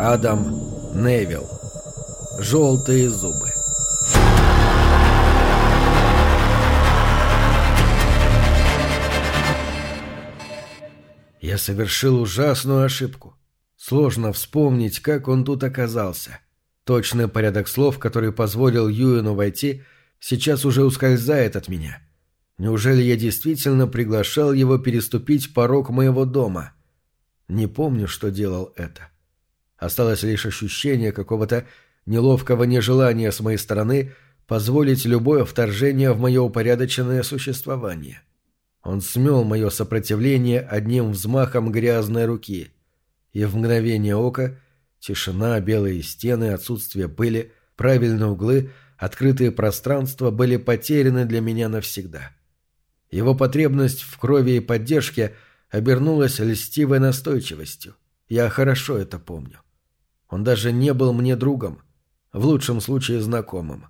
Адам Невилл. Желтые зубы. Я совершил ужасную ошибку. Сложно вспомнить, как он тут оказался. Точный порядок слов, который позволил Юэну войти, сейчас уже ускользает от меня. Неужели я действительно приглашал его переступить порог моего дома? Не помню, что делал это. Осталось лишь ощущение какого-то неловкого нежелания с моей стороны позволить любое вторжение в мое упорядоченное существование. Он смел мое сопротивление одним взмахом грязной руки, и в мгновение ока тишина, белые стены, отсутствие пыли, правильные углы, открытые пространства были потеряны для меня навсегда. Его потребность в крови и поддержке обернулась льстивой настойчивостью. Я хорошо это помню. Он даже не был мне другом, в лучшем случае знакомым.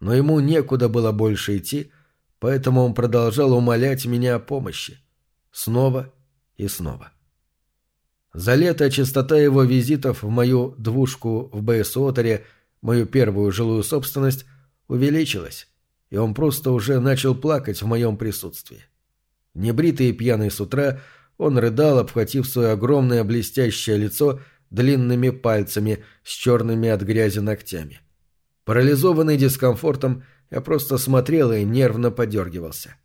Но ему некуда было больше идти, поэтому он продолжал умолять меня о помощи. Снова и снова. За лето частота его визитов в мою двушку в Бейсуотере, мою первую жилую собственность, увеличилась, и он просто уже начал плакать в моем присутствии. Небритый и пьяный с утра, он рыдал, обхватив свое огромное блестящее лицо длинными пальцами с черными от грязи ногтями. Парализованный дискомфортом, я просто смотрел и нервно подергивался.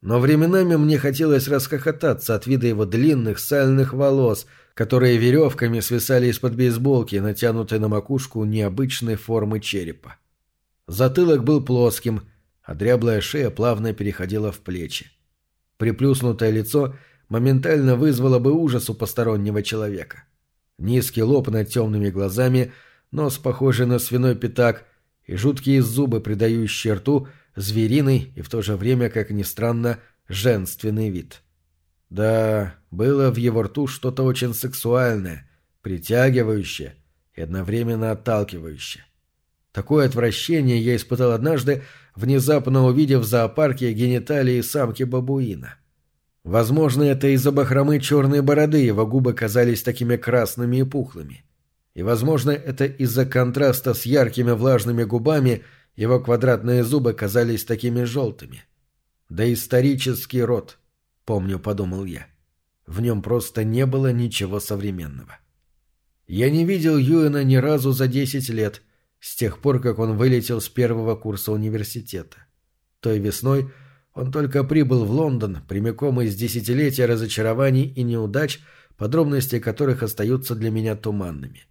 Но временами мне хотелось расхохотаться от вида его длинных сальных волос, которые веревками свисали из-под бейсболки, натянутой на макушку необычной формы черепа. Затылок был плоским, а дряблая шея плавно переходила в плечи. Приплюснутое лицо моментально вызвало бы ужас у постороннего человека. Низкий лоб над темными глазами, нос, похожий на свиной пятак, и жуткие зубы, придающие рту звериный и в то же время, как ни странно, женственный вид. Да, было в его рту что-то очень сексуальное, притягивающее и одновременно отталкивающее. Такое отвращение я испытал однажды, внезапно увидев в зоопарке гениталии самки бабуина. Возможно, это из-за бахромы черной бороды его губы казались такими красными и пухлыми. И, возможно, это из-за контраста с яркими влажными губами его квадратные зубы казались такими желтыми. Да исторический рот, помню, подумал я. В нем просто не было ничего современного. Я не видел Юэна ни разу за десять лет, с тех пор, как он вылетел с первого курса университета. Той весной он только прибыл в Лондон, прямиком из десятилетия разочарований и неудач, подробности которых остаются для меня туманными.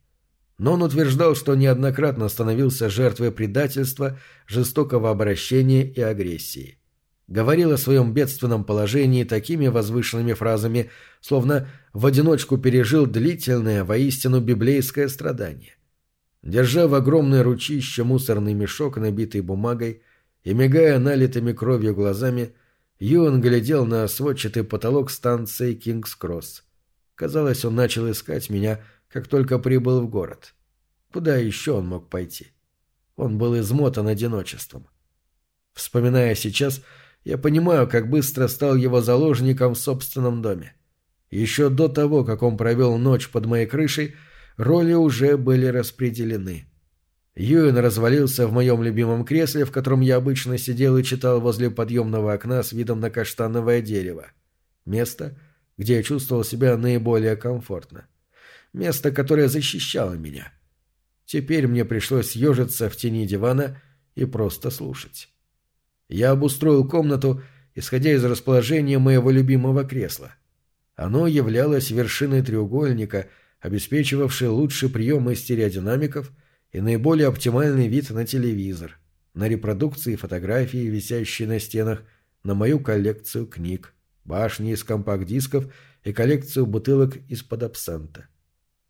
Но он утверждал, что неоднократно становился жертвой предательства, жестокого обращения и агрессии. Говорил о своем бедственном положении такими возвышенными фразами, словно в одиночку пережил длительное, воистину библейское страдание. Держа в огромное ручище мусорный мешок, набитый бумагой, и, мигая налитыми кровью глазами, Юан глядел на сводчатый потолок станции Кингс-Кросс. Казалось, он начал искать меня, как только прибыл в город. Куда еще он мог пойти? Он был измотан одиночеством. Вспоминая сейчас, я понимаю, как быстро стал его заложником в собственном доме. Еще до того, как он провел ночь под моей крышей, роли уже были распределены. Юэн развалился в моем любимом кресле, в котором я обычно сидел и читал возле подъемного окна с видом на каштановое дерево. Место, где я чувствовал себя наиболее комфортно. Место, которое защищало меня. Теперь мне пришлось съежиться в тени дивана и просто слушать. Я обустроил комнату, исходя из расположения моего любимого кресла. Оно являлось вершиной треугольника, обеспечивавшей лучший прием из стереодинамиков – и наиболее оптимальный вид на телевизор, на репродукции фотографии, висящие на стенах, на мою коллекцию книг, башни из компакт-дисков и коллекцию бутылок из-под абсента.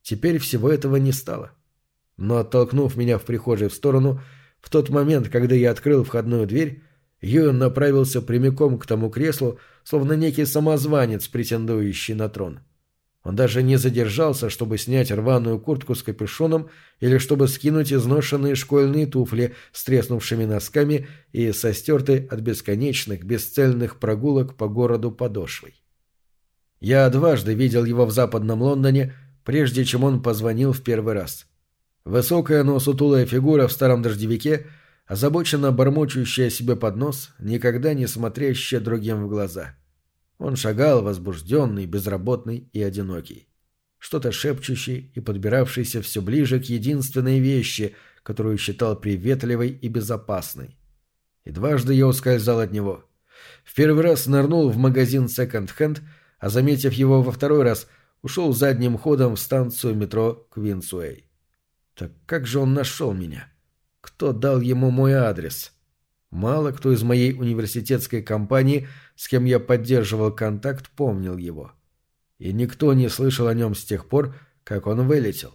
Теперь всего этого не стало. Но оттолкнув меня в прихожей в сторону, в тот момент, когда я открыл входную дверь, Юэн направился прямиком к тому креслу, словно некий самозванец, претендующий на трон. — он даже не задержался, чтобы снять рваную куртку с капюшоном или чтобы скинуть изношенные школьные туфли с треснувшими носками и со стертой от бесконечных, бесцельных прогулок по городу подошвой. Я дважды видел его в западном Лондоне, прежде чем он позвонил в первый раз. Высокая, но сутулая фигура в старом дождевике, озабоченно бормочущая себе под нос, никогда не смотрящая другим в глаза. Он шагал, возбужденный, безработный и одинокий. Что-то шепчущий и подбиравшийся все ближе к единственной вещи, которую считал приветливой и безопасной. И дважды я ускользал от него. В первый раз нырнул в магазин секонд-хенд, а заметив его во второй раз, ушел задним ходом в станцию метро Квинсуэй. Так как же он нашел меня? Кто дал ему мой адрес? Мало кто из моей университетской компании, с кем я поддерживал контакт, помнил его. И никто не слышал о нем с тех пор, как он вылетел.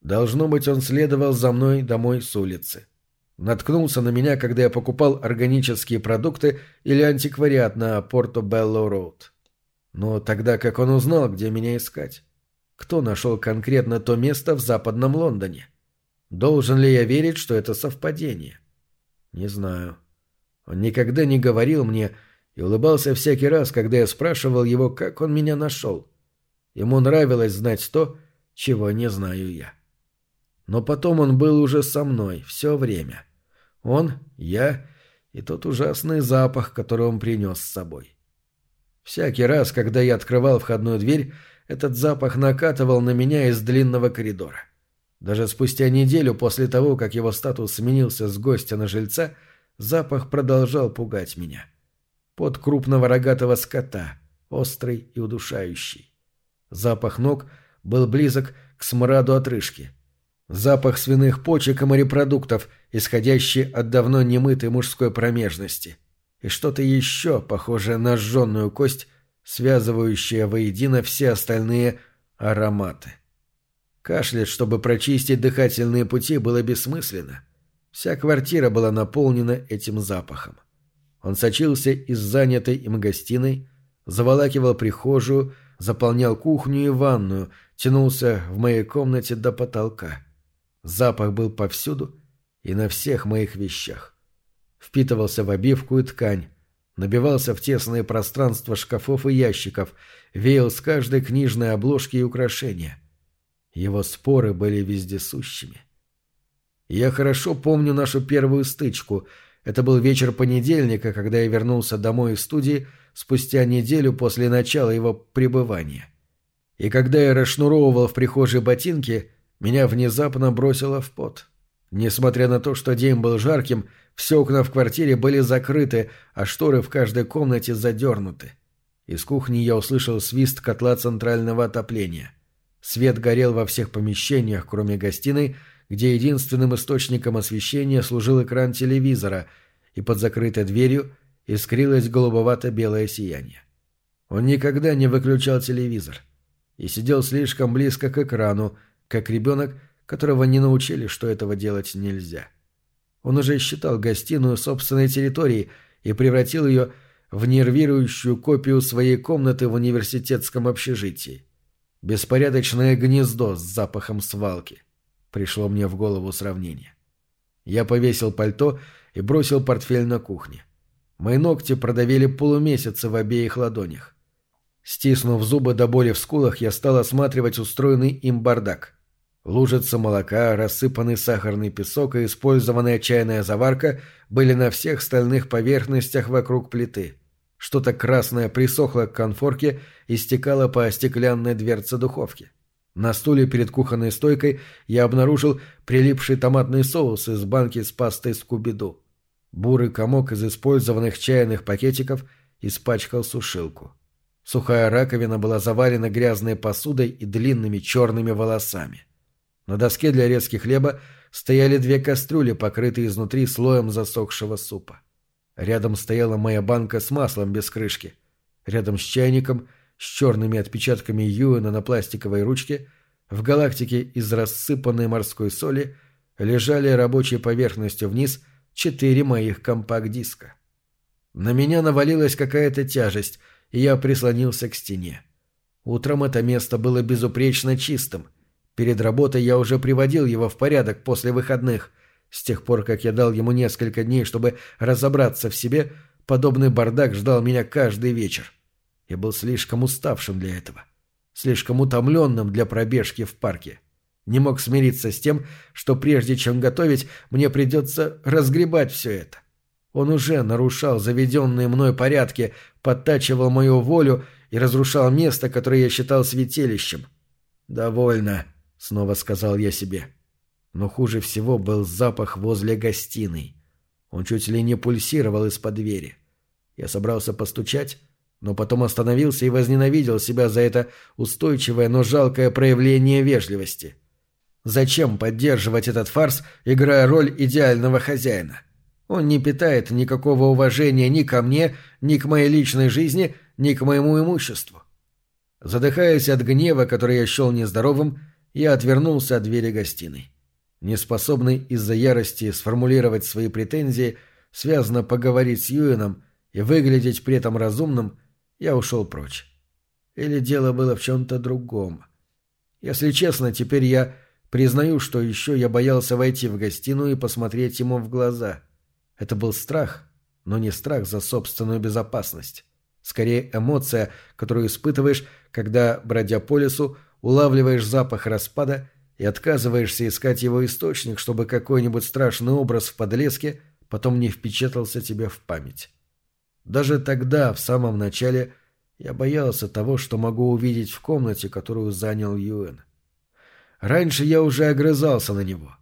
Должно быть, он следовал за мной домой с улицы. Наткнулся на меня, когда я покупал органические продукты или антиквариат на Порто-Белло-Роуд. Но тогда как он узнал, где меня искать? Кто нашел конкретно то место в западном Лондоне? Должен ли я верить, что это совпадение? Не знаю. Он никогда не говорил мне и улыбался всякий раз, когда я спрашивал его, как он меня нашел. Ему нравилось знать то, чего не знаю я. Но потом он был уже со мной все время. Он, я и тот ужасный запах, который он принес с собой. Всякий раз, когда я открывал входную дверь, этот запах накатывал на меня из длинного коридора. Даже спустя неделю после того, как его статус сменился с гостя на жильца, запах продолжал пугать меня. Под крупного рогатого скота, острый и удушающий. Запах ног был близок к смраду отрыжки. Запах свиных почек и морепродуктов, исходящий от давно немытой мужской промежности. И что-то еще, похожее на сжженную кость, связывающее воедино все остальные ароматы. Кашлять, чтобы прочистить дыхательные пути, было бессмысленно. Вся квартира была наполнена этим запахом. Он сочился из занятой им гостиной, заволакивал прихожую, заполнял кухню и ванную, тянулся в моей комнате до потолка. Запах был повсюду и на всех моих вещах. Впитывался в обивку и ткань, набивался в тесные пространства шкафов и ящиков, веял с каждой книжной обложки и украшения. Его споры были вездесущими. Я хорошо помню нашу первую стычку. Это был вечер понедельника, когда я вернулся домой из студии спустя неделю после начала его пребывания. И когда я расшнуровывал в прихожей ботинки, меня внезапно бросило в пот. Несмотря на то, что день был жарким, все окна в квартире были закрыты, а шторы в каждой комнате задернуты. Из кухни я услышал свист котла центрального отопления. Свет горел во всех помещениях, кроме гостиной, где единственным источником освещения служил экран телевизора, и под закрытой дверью искрилось голубовато-белое сияние. Он никогда не выключал телевизор и сидел слишком близко к экрану, как ребенок, которого не научили, что этого делать нельзя. Он уже считал гостиную собственной территорией и превратил ее в нервирующую копию своей комнаты в университетском общежитии. Беспорядочное гнездо с запахом свалки. Пришло мне в голову сравнение. Я повесил пальто и бросил портфель на кухне. Мои ногти продавили полумесяца в обеих ладонях. Стиснув зубы до боли в скулах, я стал осматривать устроенный им бардак. Лужица молока, рассыпанный сахарный песок и использованная чайная заварка были на всех стальных поверхностях вокруг плиты. Что-то красное присохло к конфорке и стекало по стеклянной дверце духовки. На стуле перед кухонной стойкой я обнаружил прилипший томатный соус из банки с пастой скубиду. Бурый комок из использованных чайных пакетиков испачкал сушилку. Сухая раковина была завалена грязной посудой и длинными черными волосами. На доске для резки хлеба стояли две кастрюли, покрытые изнутри слоем засохшего супа. Рядом стояла моя банка с маслом без крышки. Рядом с чайником, с черными отпечатками Юэна на пластиковой ручке, в галактике из рассыпанной морской соли лежали рабочей поверхностью вниз четыре моих компакт-диска. На меня навалилась какая-то тяжесть, и я прислонился к стене. Утром это место было безупречно чистым — Перед работой я уже приводил его в порядок после выходных. С тех пор, как я дал ему несколько дней, чтобы разобраться в себе, подобный бардак ждал меня каждый вечер. Я был слишком уставшим для этого. слишком утомленным для пробежки в парке. Не мог смириться с тем, что прежде чем готовить, мне придется разгребать все это. Он уже нарушал заведенные мной порядки, подтачивал мою волю и разрушал место, которое я считал святилищем. «Довольно», — снова сказал я себе. Но хуже всего был запах возле гостиной. Он чуть ли не пульсировал из-под двери. Я собрался постучать, но потом остановился и возненавидел себя за это устойчивое, но жалкое проявление вежливости. Зачем поддерживать этот фарс, играя роль идеального хозяина? Он не питает никакого уважения ни ко мне, ни к моей личной жизни, ни к моему имуществу. Задыхаясь от гнева, который я счел нездоровым, я отвернулся от двери гостиной. Неспособный из-за ярости сформулировать свои претензии, связано поговорить с Юином и выглядеть при этом разумным, я ушел прочь. Или дело было в чем-то другом. Если честно, теперь я признаю, что еще я боялся войти в гостиную и посмотреть ему в глаза. Это был страх, но не страх за собственную безопасность. Скорее эмоция, которую испытываешь, когда, бродя по лесу, улавливаешь запах распада и отказываешься искать его источник, чтобы какой-нибудь страшный образ в подлеске потом не впечатался тебе в память. Даже тогда, в самом начале, я боялся того, что могу увидеть в комнате, которую занял Юэн. Раньше я уже огрызался на него.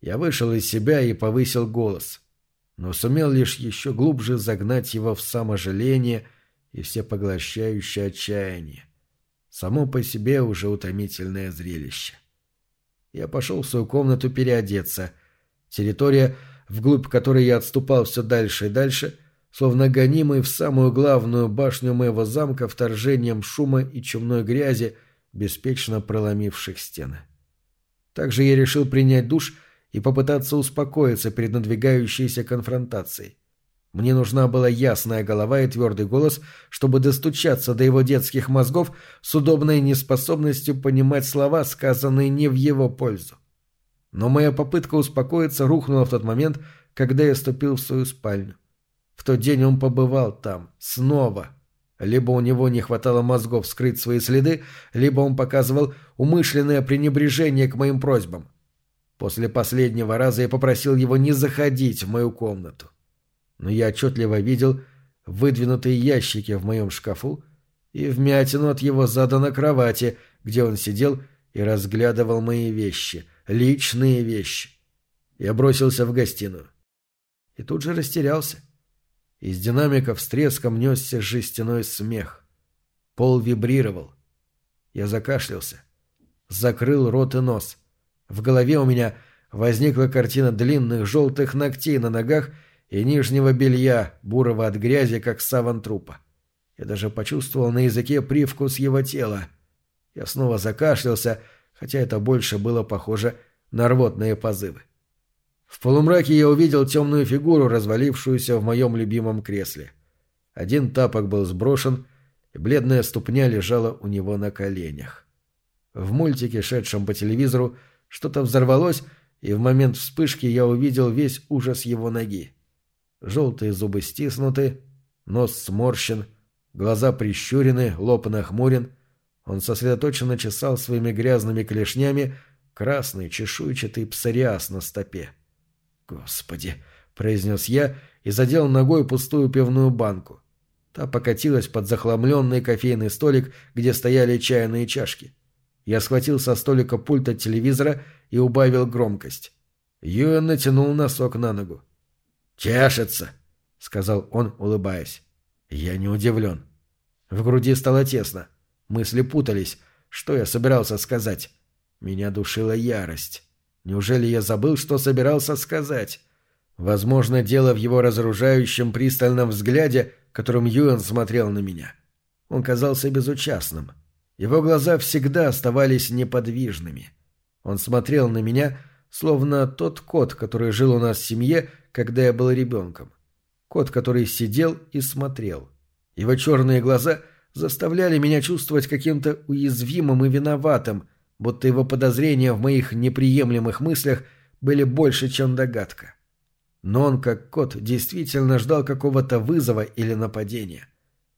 Я вышел из себя и повысил голос, но сумел лишь еще глубже загнать его в саможаление и всепоглощающее отчаяние. Само по себе уже утомительное зрелище. Я пошел в свою комнату переодеться. Территория, вглубь которой я отступал все дальше и дальше, словно гонимый в самую главную башню моего замка вторжением шума и чумной грязи, беспечно проломивших стены. Также я решил принять душ и попытаться успокоиться перед надвигающейся конфронтацией. Мне нужна была ясная голова и твердый голос, чтобы достучаться до его детских мозгов с удобной неспособностью понимать слова, сказанные не в его пользу. Но моя попытка успокоиться рухнула в тот момент, когда я ступил в свою спальню. В тот день он побывал там. Снова. Либо у него не хватало мозгов скрыть свои следы, либо он показывал умышленное пренебрежение к моим просьбам. После последнего раза я попросил его не заходить в мою комнату но я отчетливо видел выдвинутые ящики в моем шкафу и вмятину от его зада на кровати, где он сидел и разглядывал мои вещи, личные вещи. Я бросился в гостиную. И тут же растерялся. Из динамиков с треском несся жестяной смех. Пол вибрировал. Я закашлялся. Закрыл рот и нос. В голове у меня возникла картина длинных желтых ногтей на ногах и нижнего белья, бурого от грязи, как саван трупа. Я даже почувствовал на языке привкус его тела. Я снова закашлялся, хотя это больше было похоже на рвотные позывы. В полумраке я увидел темную фигуру, развалившуюся в моем любимом кресле. Один тапок был сброшен, и бледная ступня лежала у него на коленях. В мультике, шедшем по телевизору, что-то взорвалось, и в момент вспышки я увидел весь ужас его ноги. Желтые зубы стиснуты, нос сморщен, глаза прищурены, лоб нахмурен. Он сосредоточенно чесал своими грязными клешнями красный чешуйчатый псориаз на стопе. «Господи!» — произнес я и задел ногой пустую пивную банку. Та покатилась под захламленный кофейный столик, где стояли чайные чашки. Я схватил со столика пульт от телевизора и убавил громкость. Юэн натянул носок на ногу. «Чешется», — сказал он, улыбаясь. Я не удивлен. В груди стало тесно. Мысли путались. Что я собирался сказать? Меня душила ярость. Неужели я забыл, что собирался сказать? Возможно, дело в его разоружающем пристальном взгляде, которым Юэн смотрел на меня. Он казался безучастным. Его глаза всегда оставались неподвижными. Он смотрел на меня, словно тот кот, который жил у нас в семье когда я был ребенком. Кот, который сидел и смотрел. Его черные глаза заставляли меня чувствовать каким-то уязвимым и виноватым, будто его подозрения в моих неприемлемых мыслях были больше, чем догадка. Но он, как кот, действительно ждал какого-то вызова или нападения.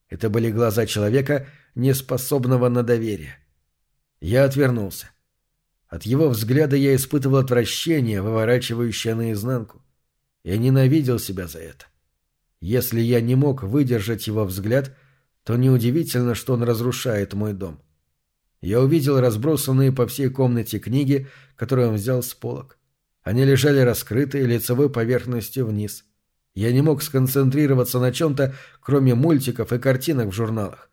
Это были глаза человека, неспособного на доверие. Я отвернулся. От его взгляда я испытывал отвращение, выворачивающее наизнанку. Я ненавидел себя за это. Если я не мог выдержать его взгляд, то неудивительно, что он разрушает мой дом. Я увидел разбросанные по всей комнате книги, которые он взял с полок. Они лежали раскрытые лицевой поверхностью вниз. Я не мог сконцентрироваться на чем-то, кроме мультиков и картинок в журналах.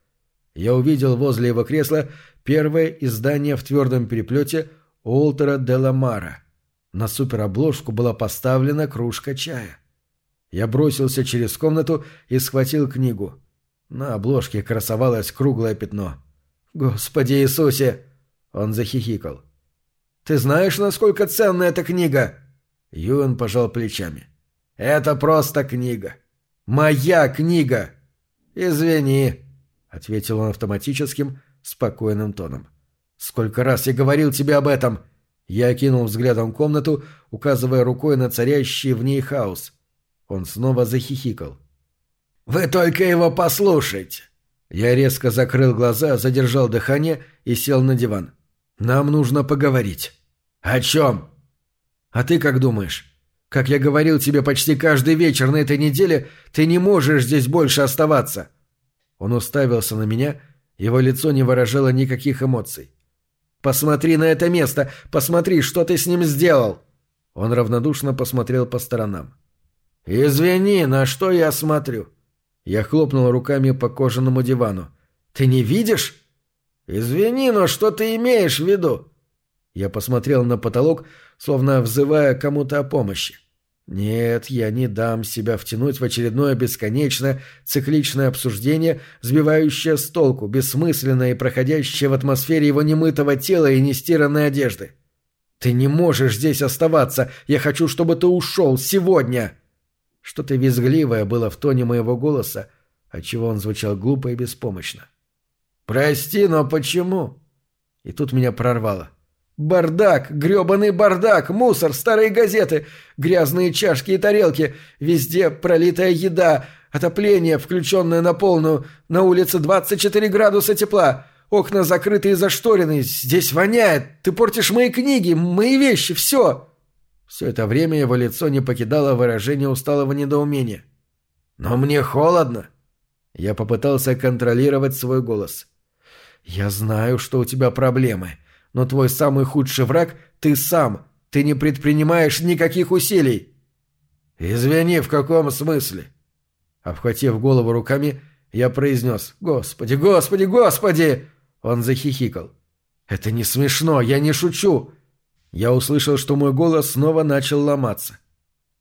Я увидел возле его кресла первое издание в твердом переплете Уолтера де Ламара. На суперобложку была поставлена кружка чая. Я бросился через комнату и схватил книгу. На обложке красовалось круглое пятно. «Господи Иисусе!» Он захихикал. «Ты знаешь, насколько ценна эта книга?» Юэн пожал плечами. «Это просто книга. Моя книга!» «Извини», — ответил он автоматическим, спокойным тоном. «Сколько раз я говорил тебе об этом!» Я окинул взглядом комнату, указывая рукой на царящий в ней хаос. Он снова захихикал. «Вы только его послушайте!» Я резко закрыл глаза, задержал дыхание и сел на диван. «Нам нужно поговорить». «О чем?» «А ты как думаешь? Как я говорил тебе почти каждый вечер на этой неделе, ты не можешь здесь больше оставаться». Он уставился на меня, его лицо не выражало никаких эмоций. «Посмотри на это место! Посмотри, что ты с ним сделал!» Он равнодушно посмотрел по сторонам. «Извини, на что я смотрю?» Я хлопнул руками по кожаному дивану. «Ты не видишь?» «Извини, но что ты имеешь в виду?» Я посмотрел на потолок, словно взывая кому-то о помощи. Нет, я не дам себя втянуть в очередное бесконечное цикличное обсуждение, сбивающее с толку, бессмысленное и проходящее в атмосфере его немытого тела и нестиранной одежды. «Ты не можешь здесь оставаться! Я хочу, чтобы ты ушел сегодня!» Что-то визгливое было в тоне моего голоса, отчего он звучал глупо и беспомощно. «Прости, но почему?» И тут меня прорвало. Бардак, грёбаный бардак, мусор, старые газеты, грязные чашки и тарелки, везде пролитая еда, отопление, включенное на полную, на улице 24 градуса тепла, окна закрыты и зашторены, здесь воняет, ты портишь мои книги, мои вещи, все. Все это время его лицо не покидало выражение усталого недоумения. Но мне холодно. Я попытался контролировать свой голос. Я знаю, что у тебя проблемы но твой самый худший враг — ты сам. Ты не предпринимаешь никаких усилий». «Извини, в каком смысле?» Обхватив голову руками, я произнес «Господи, Господи, Господи!» Он захихикал. «Это не смешно, я не шучу!» Я услышал, что мой голос снова начал ломаться.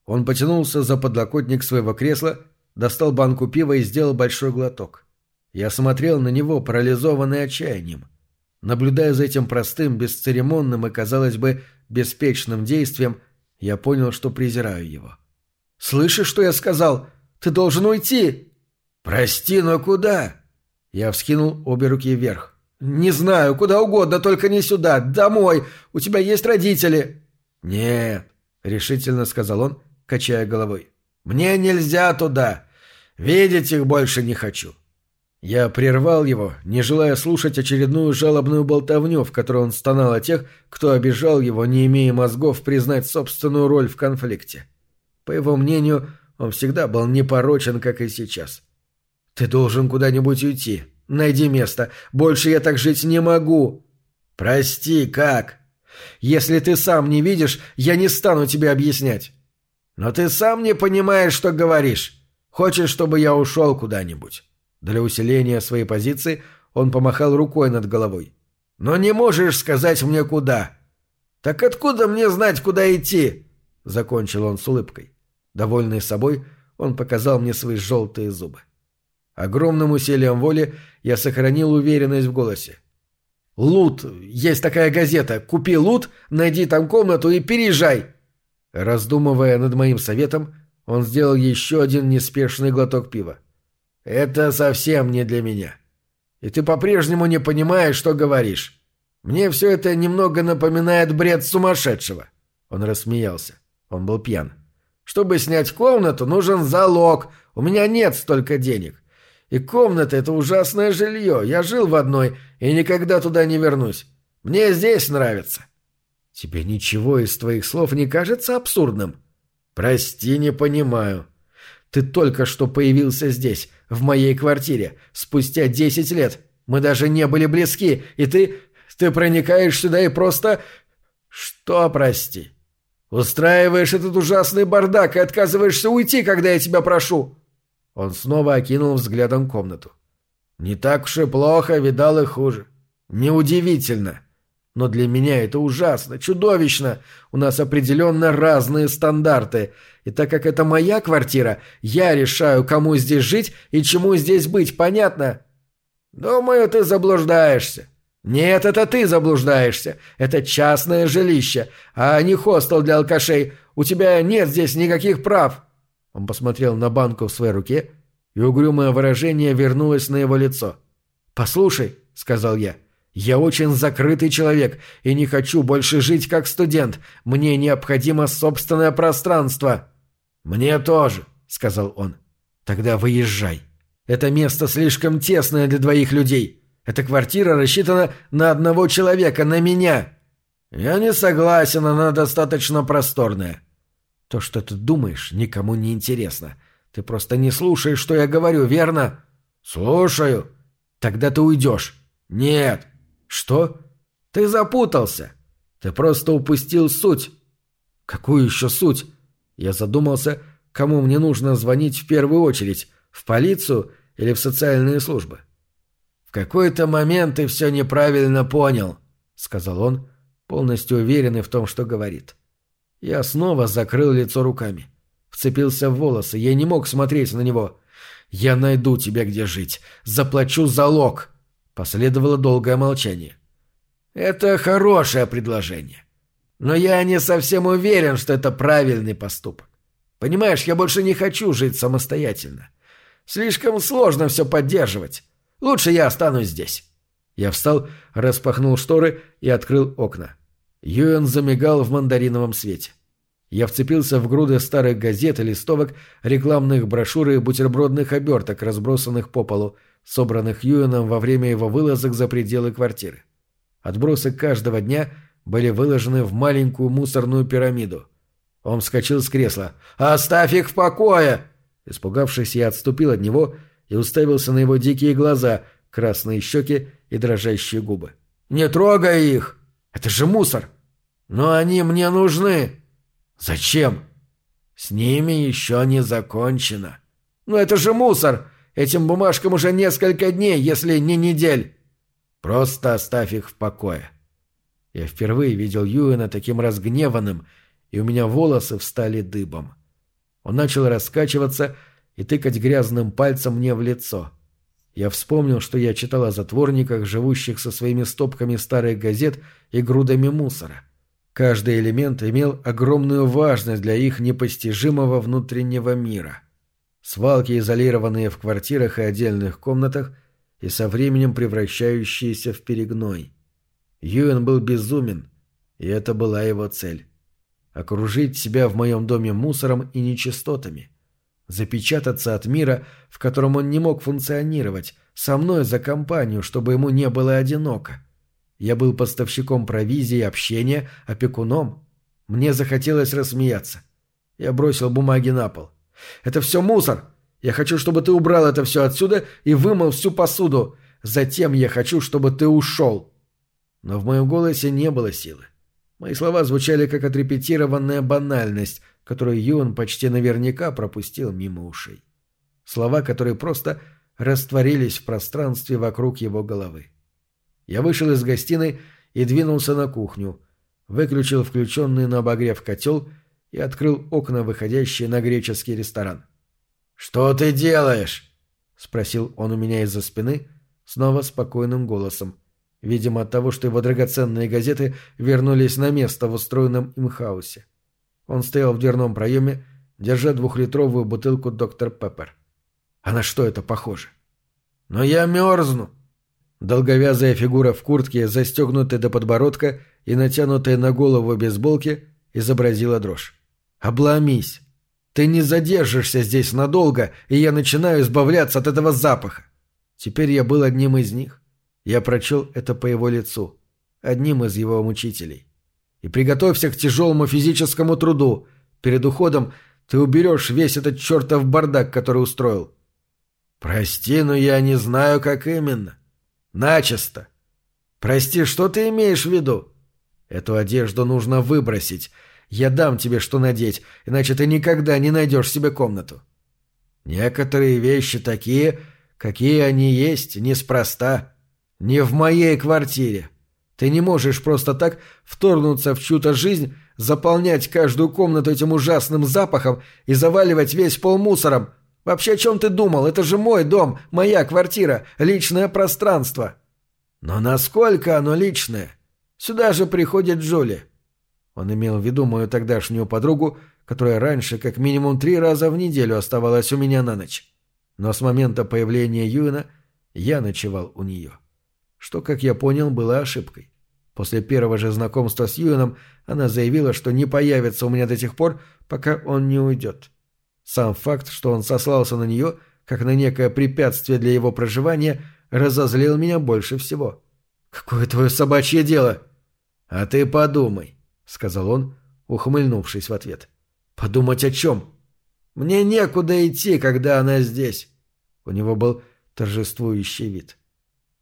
Он потянулся за подлокотник своего кресла, достал банку пива и сделал большой глоток. Я смотрел на него, парализованный отчаянием. Наблюдая за этим простым, бесцеремонным и, казалось бы, беспечным действием, я понял, что презираю его. «Слышишь, что я сказал? Ты должен уйти!» «Прости, но куда?» Я вскинул обе руки вверх. «Не знаю, куда угодно, только не сюда, домой. У тебя есть родители». «Нет», — решительно сказал он, качая головой. «Мне нельзя туда. Видеть их больше не хочу. Я прервал его, не желая слушать очередную жалобную болтовню, в которой он стонал о тех, кто обижал его, не имея мозгов признать собственную роль в конфликте. По его мнению, он всегда был непорочен, как и сейчас. «Ты должен куда-нибудь уйти. Найди место. Больше я так жить не могу». «Прости, как?» «Если ты сам не видишь, я не стану тебе объяснять». «Но ты сам не понимаешь, что говоришь. Хочешь, чтобы я ушел куда-нибудь?» Для усиления своей позиции он помахал рукой над головой. «Но не можешь сказать мне куда!» «Так откуда мне знать, куда идти?» Закончил он с улыбкой. Довольный собой, он показал мне свои желтые зубы. Огромным усилием воли я сохранил уверенность в голосе. «Лут! Есть такая газета! Купи лут, найди там комнату и переезжай!» Раздумывая над моим советом, он сделал еще один неспешный глоток пива. Это совсем не для меня. И ты по-прежнему не понимаешь, что говоришь. Мне все это немного напоминает бред сумасшедшего. Он рассмеялся. Он был пьян. Чтобы снять комнату, нужен залог. У меня нет столько денег. И комната — это ужасное жилье. Я жил в одной и никогда туда не вернусь. Мне здесь нравится». «Тебе ничего из твоих слов не кажется абсурдным?» «Прости, не понимаю». «Ты только что появился здесь, в моей квартире, спустя десять лет. Мы даже не были близки, и ты... Ты проникаешь сюда и просто... Что, прости? Устраиваешь этот ужасный бардак и отказываешься уйти, когда я тебя прошу. Он снова окинул взглядом комнату. Не так уж и плохо, видал и хуже. Неудивительно. Но для меня это ужасно, чудовищно. У нас определенно разные стандарты. И так как это моя квартира, я решаю, кому здесь жить и чему здесь быть, понятно? Думаю, ты заблуждаешься. «Нет, это ты заблуждаешься. Это частное жилище, а не хостел для алкашей. У тебя нет здесь никаких прав». Он посмотрел на банку в своей руке, и угрюмое выражение вернулось на его лицо. «Послушай», — сказал я, — «я очень закрытый человек и не хочу больше жить как студент. Мне необходимо собственное пространство». «Мне тоже», — сказал он. «Тогда выезжай. Это место слишком тесное для двоих людей». Эта квартира рассчитана на одного человека, на меня. Я не согласен, она достаточно просторная. То, что ты думаешь, никому не интересно. Ты просто не слушаешь, что я говорю, верно? Слушаю. Тогда ты уйдешь. Нет. Что? Ты запутался. Ты просто упустил суть. Какую еще суть? Я задумался, кому мне нужно звонить в первую очередь, в полицию или в социальные службы. — «В какой-то момент ты все неправильно понял», — сказал он, полностью уверенный в том, что говорит. Я снова закрыл лицо руками. Вцепился в волосы, я не мог смотреть на него. «Я найду тебе где жить. Заплачу залог». Последовало долгое молчание. «Это хорошее предложение. Но я не совсем уверен, что это правильный поступок. Понимаешь, я больше не хочу жить самостоятельно. Слишком сложно все поддерживать. Лучше я останусь здесь». Я встал, распахнул шторы и открыл окна. Юэн замигал в мандариновом свете. Я вцепился в груды старых газет и листовок, рекламных брошюр и бутербродных оберток, разбросанных по полу, собранных Юэном во время его вылазок за пределы квартиры. Отбросы каждого дня были выложены в маленькую мусорную пирамиду. Он вскочил с кресла. «Оставь их в покое!» Испугавшись, я отступил от него и уставился на его дикие глаза, красные щеки и дрожащие губы. «Не трогай их! Это же мусор! Но они мне нужны!» «Зачем?» «С ними еще не закончено». «Но это же мусор! Этим бумажкам уже несколько дней, если не недель!» «Просто оставь их в покое». Я впервые видел Юэна таким разгневанным, и у меня волосы встали дыбом. Он начал раскачиваться, и тыкать грязным пальцем мне в лицо. Я вспомнил, что я читал о затворниках, живущих со своими стопками старых газет и грудами мусора. Каждый элемент имел огромную важность для их непостижимого внутреннего мира. Свалки, изолированные в квартирах и отдельных комнатах, и со временем превращающиеся в перегной. Юэн был безумен, и это была его цель. Окружить себя в моем доме мусором и нечистотами запечататься от мира, в котором он не мог функционировать, со мной за компанию, чтобы ему не было одиноко. Я был поставщиком провизии, общения, опекуном. Мне захотелось рассмеяться. Я бросил бумаги на пол. «Это все мусор! Я хочу, чтобы ты убрал это все отсюда и вымыл всю посуду. Затем я хочу, чтобы ты ушел». Но в моем голосе не было силы. Мои слова звучали как отрепетированная банальность, которую Юн почти наверняка пропустил мимо ушей. Слова, которые просто растворились в пространстве вокруг его головы. Я вышел из гостиной и двинулся на кухню, выключил включенный на обогрев котел и открыл окна, выходящие на греческий ресторан. «Что ты делаешь?» — спросил он у меня из-за спины, снова спокойным голосом, видимо от того, что его драгоценные газеты вернулись на место в устроенном им хаосе. Он стоял в дверном проеме, держа двухлитровую бутылку доктор Пеппер. А на что это похоже? «Но я мерзну!» Долговязая фигура в куртке, застегнутая до подбородка и натянутая на голову бейсболки, изобразила дрожь. «Обломись! Ты не задержишься здесь надолго, и я начинаю избавляться от этого запаха!» Теперь я был одним из них. Я прочел это по его лицу. одним из его мучителей. И приготовься к тяжелому физическому труду. Перед уходом ты уберешь весь этот чертов бардак, который устроил. Прости, но я не знаю, как именно. Начисто. Прости, что ты имеешь в виду? Эту одежду нужно выбросить. Я дам тебе что надеть, иначе ты никогда не найдешь себе комнату. Некоторые вещи такие, какие они есть, неспроста. Не в моей квартире. Ты не можешь просто так вторгнуться в чью-то жизнь, заполнять каждую комнату этим ужасным запахом и заваливать весь пол мусором. Вообще о чем ты думал? Это же мой дом, моя квартира, личное пространство. Но насколько оно личное? Сюда же приходит Джоли. Он имел в виду мою тогдашнюю подругу, которая раньше как минимум три раза в неделю оставалась у меня на ночь. Но с момента появления Юэна я ночевал у нее. Что, как я понял, было ошибкой. После первого же знакомства с Юэном она заявила, что не появится у меня до тех пор, пока он не уйдет. Сам факт, что он сослался на нее, как на некое препятствие для его проживания, разозлил меня больше всего. «Какое твое собачье дело?» «А ты подумай», — сказал он, ухмыльнувшись в ответ. «Подумать о чем?» «Мне некуда идти, когда она здесь». У него был торжествующий вид.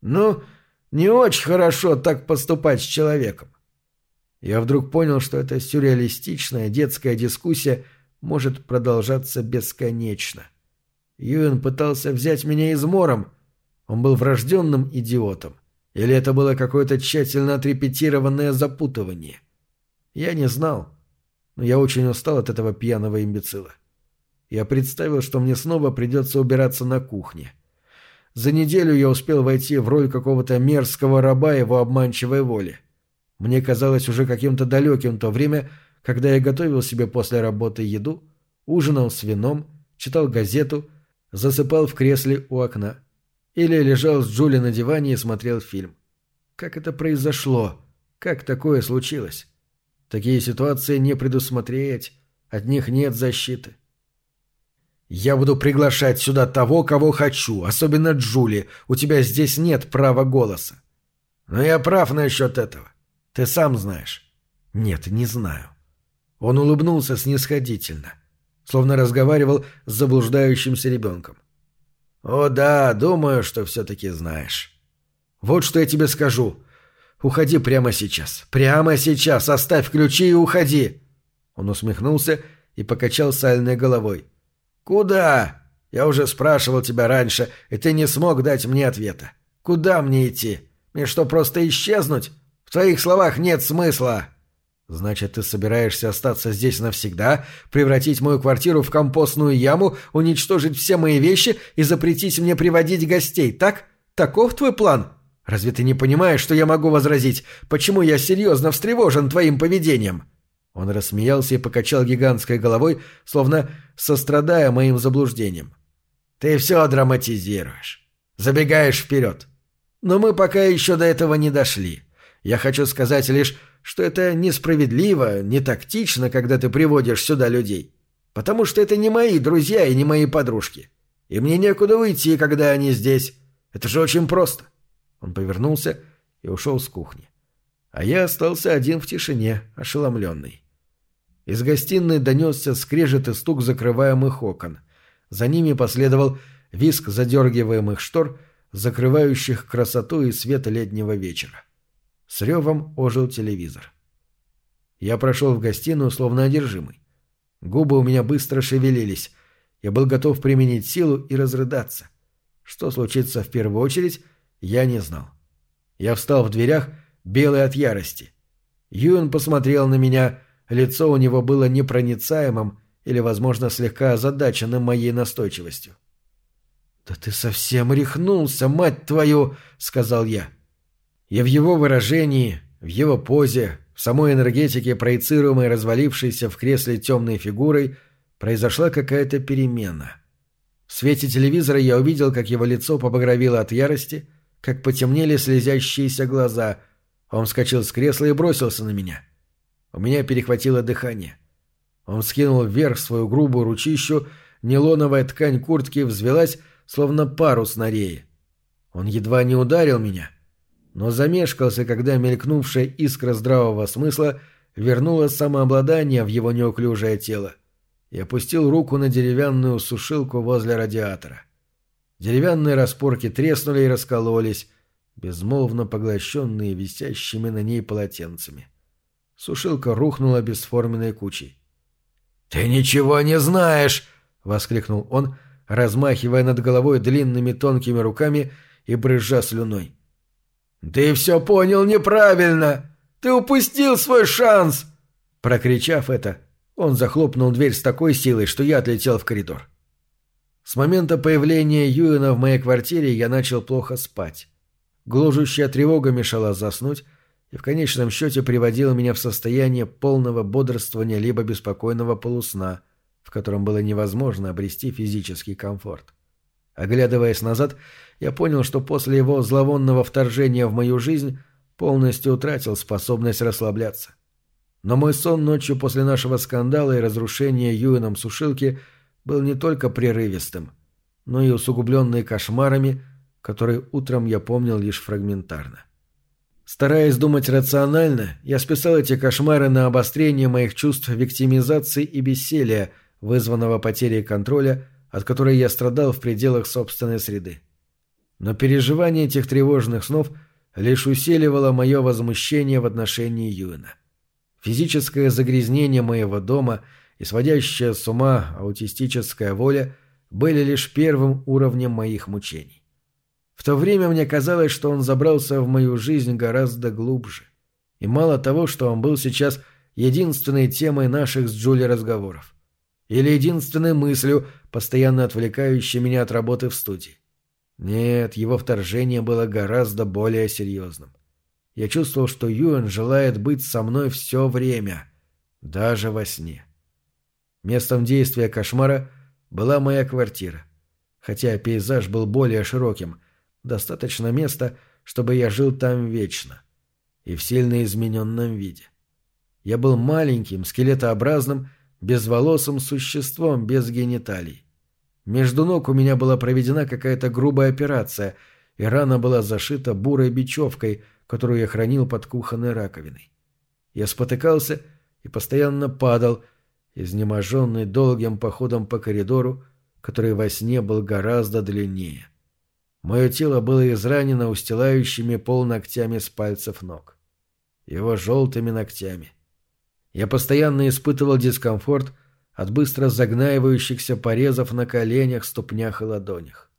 «Ну, не очень хорошо так поступать с человеком». Я вдруг понял, что эта сюрреалистичная детская дискуссия может продолжаться бесконечно. Юэн пытался взять меня измором. Он был врожденным идиотом. Или это было какое-то тщательно отрепетированное запутывание? Я не знал, но я очень устал от этого пьяного имбецила. Я представил, что мне снова придется убираться на кухне. За неделю я успел войти в роль какого-то мерзкого раба его обманчивой воли. Мне казалось уже каким-то далеким то время, когда я готовил себе после работы еду, ужинал с вином, читал газету, засыпал в кресле у окна. Или лежал с Джули на диване и смотрел фильм. Как это произошло? Как такое случилось? Такие ситуации не предусмотреть, от них нет защиты. «Я буду приглашать сюда того, кого хочу, особенно Джули. У тебя здесь нет права голоса». «Но я прав насчет этого. Ты сам знаешь». «Нет, не знаю». Он улыбнулся снисходительно, словно разговаривал с заблуждающимся ребенком. «О да, думаю, что все-таки знаешь». «Вот что я тебе скажу. Уходи прямо сейчас. Прямо сейчас. Оставь ключи и уходи». Он усмехнулся и покачал сальной головой. «Куда?» Я уже спрашивал тебя раньше, и ты не смог дать мне ответа. Куда мне идти? Мне что, просто исчезнуть? В твоих словах нет смысла. Значит, ты собираешься остаться здесь навсегда, превратить мою квартиру в компостную яму, уничтожить все мои вещи и запретить мне приводить гостей, так? Таков твой план? Разве ты не понимаешь, что я могу возразить? Почему я серьезно встревожен твоим поведением?» Он рассмеялся и покачал гигантской головой, словно сострадая моим заблуждениям. «Ты все драматизируешь. Забегаешь вперед. Но мы пока еще до этого не дошли. Я хочу сказать лишь, что это несправедливо, не тактично, когда ты приводишь сюда людей. Потому что это не мои друзья и не мои подружки. И мне некуда уйти, когда они здесь. Это же очень просто». Он повернулся и ушел с кухни а я остался один в тишине, ошеломленный. Из гостиной донесся скрежет и стук закрываемых окон. За ними последовал виск задергиваемых штор, закрывающих красоту и свет летнего вечера. С ревом ожил телевизор. Я прошел в гостиную, словно одержимый. Губы у меня быстро шевелились. Я был готов применить силу и разрыдаться. Что случится в первую очередь, я не знал. Я встал в дверях белый от ярости. Юэн посмотрел на меня, лицо у него было непроницаемым или, возможно, слегка озадаченным моей настойчивостью. «Да ты совсем рехнулся, мать твою!» — сказал я. И в его выражении, в его позе, в самой энергетике, проецируемой развалившейся в кресле темной фигурой, произошла какая-то перемена. В свете телевизора я увидел, как его лицо побагровило от ярости, как потемнели слезящиеся глаза — он вскочил с кресла и бросился на меня. У меня перехватило дыхание. Он скинул вверх свою грубую ручищу, нейлоновая ткань куртки взвелась, словно парус на рее. Он едва не ударил меня. но замешкался, когда мелькнувшая искра здравого смысла вернула самообладание в его неуклюжее тело и опустил руку на деревянную сушилку возле радиатора. Деревянные распорки треснули и раскололись, безмолвно поглощенные висящими на ней полотенцами. Сушилка рухнула бесформенной кучей. «Ты ничего не знаешь!» — воскликнул он, размахивая над головой длинными тонкими руками и брызжа слюной. «Ты все понял неправильно! Ты упустил свой шанс!» Прокричав это, он захлопнул дверь с такой силой, что я отлетел в коридор. С момента появления Юэна в моей квартире я начал плохо спать. Гложущая тревога мешала заснуть и в конечном счете приводила меня в состояние полного бодрствования либо беспокойного полусна, в котором было невозможно обрести физический комфорт. Оглядываясь назад, я понял, что после его зловонного вторжения в мою жизнь полностью утратил способность расслабляться. Но мой сон ночью после нашего скандала и разрушения Юэном сушилки был не только прерывистым, но и усугубленный кошмарами, которые утром я помнил лишь фрагментарно. Стараясь думать рационально, я списал эти кошмары на обострение моих чувств виктимизации и бессилия, вызванного потерей контроля, от которой я страдал в пределах собственной среды. Но переживание этих тревожных снов лишь усиливало мое возмущение в отношении Юэна. Физическое загрязнение моего дома и сводящая с ума аутистическая воля были лишь первым уровнем моих мучений. В то время мне казалось, что он забрался в мою жизнь гораздо глубже. И мало того, что он был сейчас единственной темой наших с Джули разговоров. Или единственной мыслью, постоянно отвлекающей меня от работы в студии. Нет, его вторжение было гораздо более серьезным. Я чувствовал, что Юэн желает быть со мной все время, даже во сне. Местом действия кошмара была моя квартира. Хотя пейзаж был более широким, достаточно места, чтобы я жил там вечно. И в сильно измененном виде. Я был маленьким, скелетообразным, безволосым существом без гениталий. Между ног у меня была проведена какая-то грубая операция, и рана была зашита бурой бечевкой, которую я хранил под кухонной раковиной. Я спотыкался и постоянно падал, изнеможенный долгим походом по коридору, который во сне был гораздо длиннее. Мое тело было изранено устилающими пол ногтями с пальцев ног. Его желтыми ногтями. Я постоянно испытывал дискомфорт от быстро загнаивающихся порезов на коленях, ступнях и ладонях.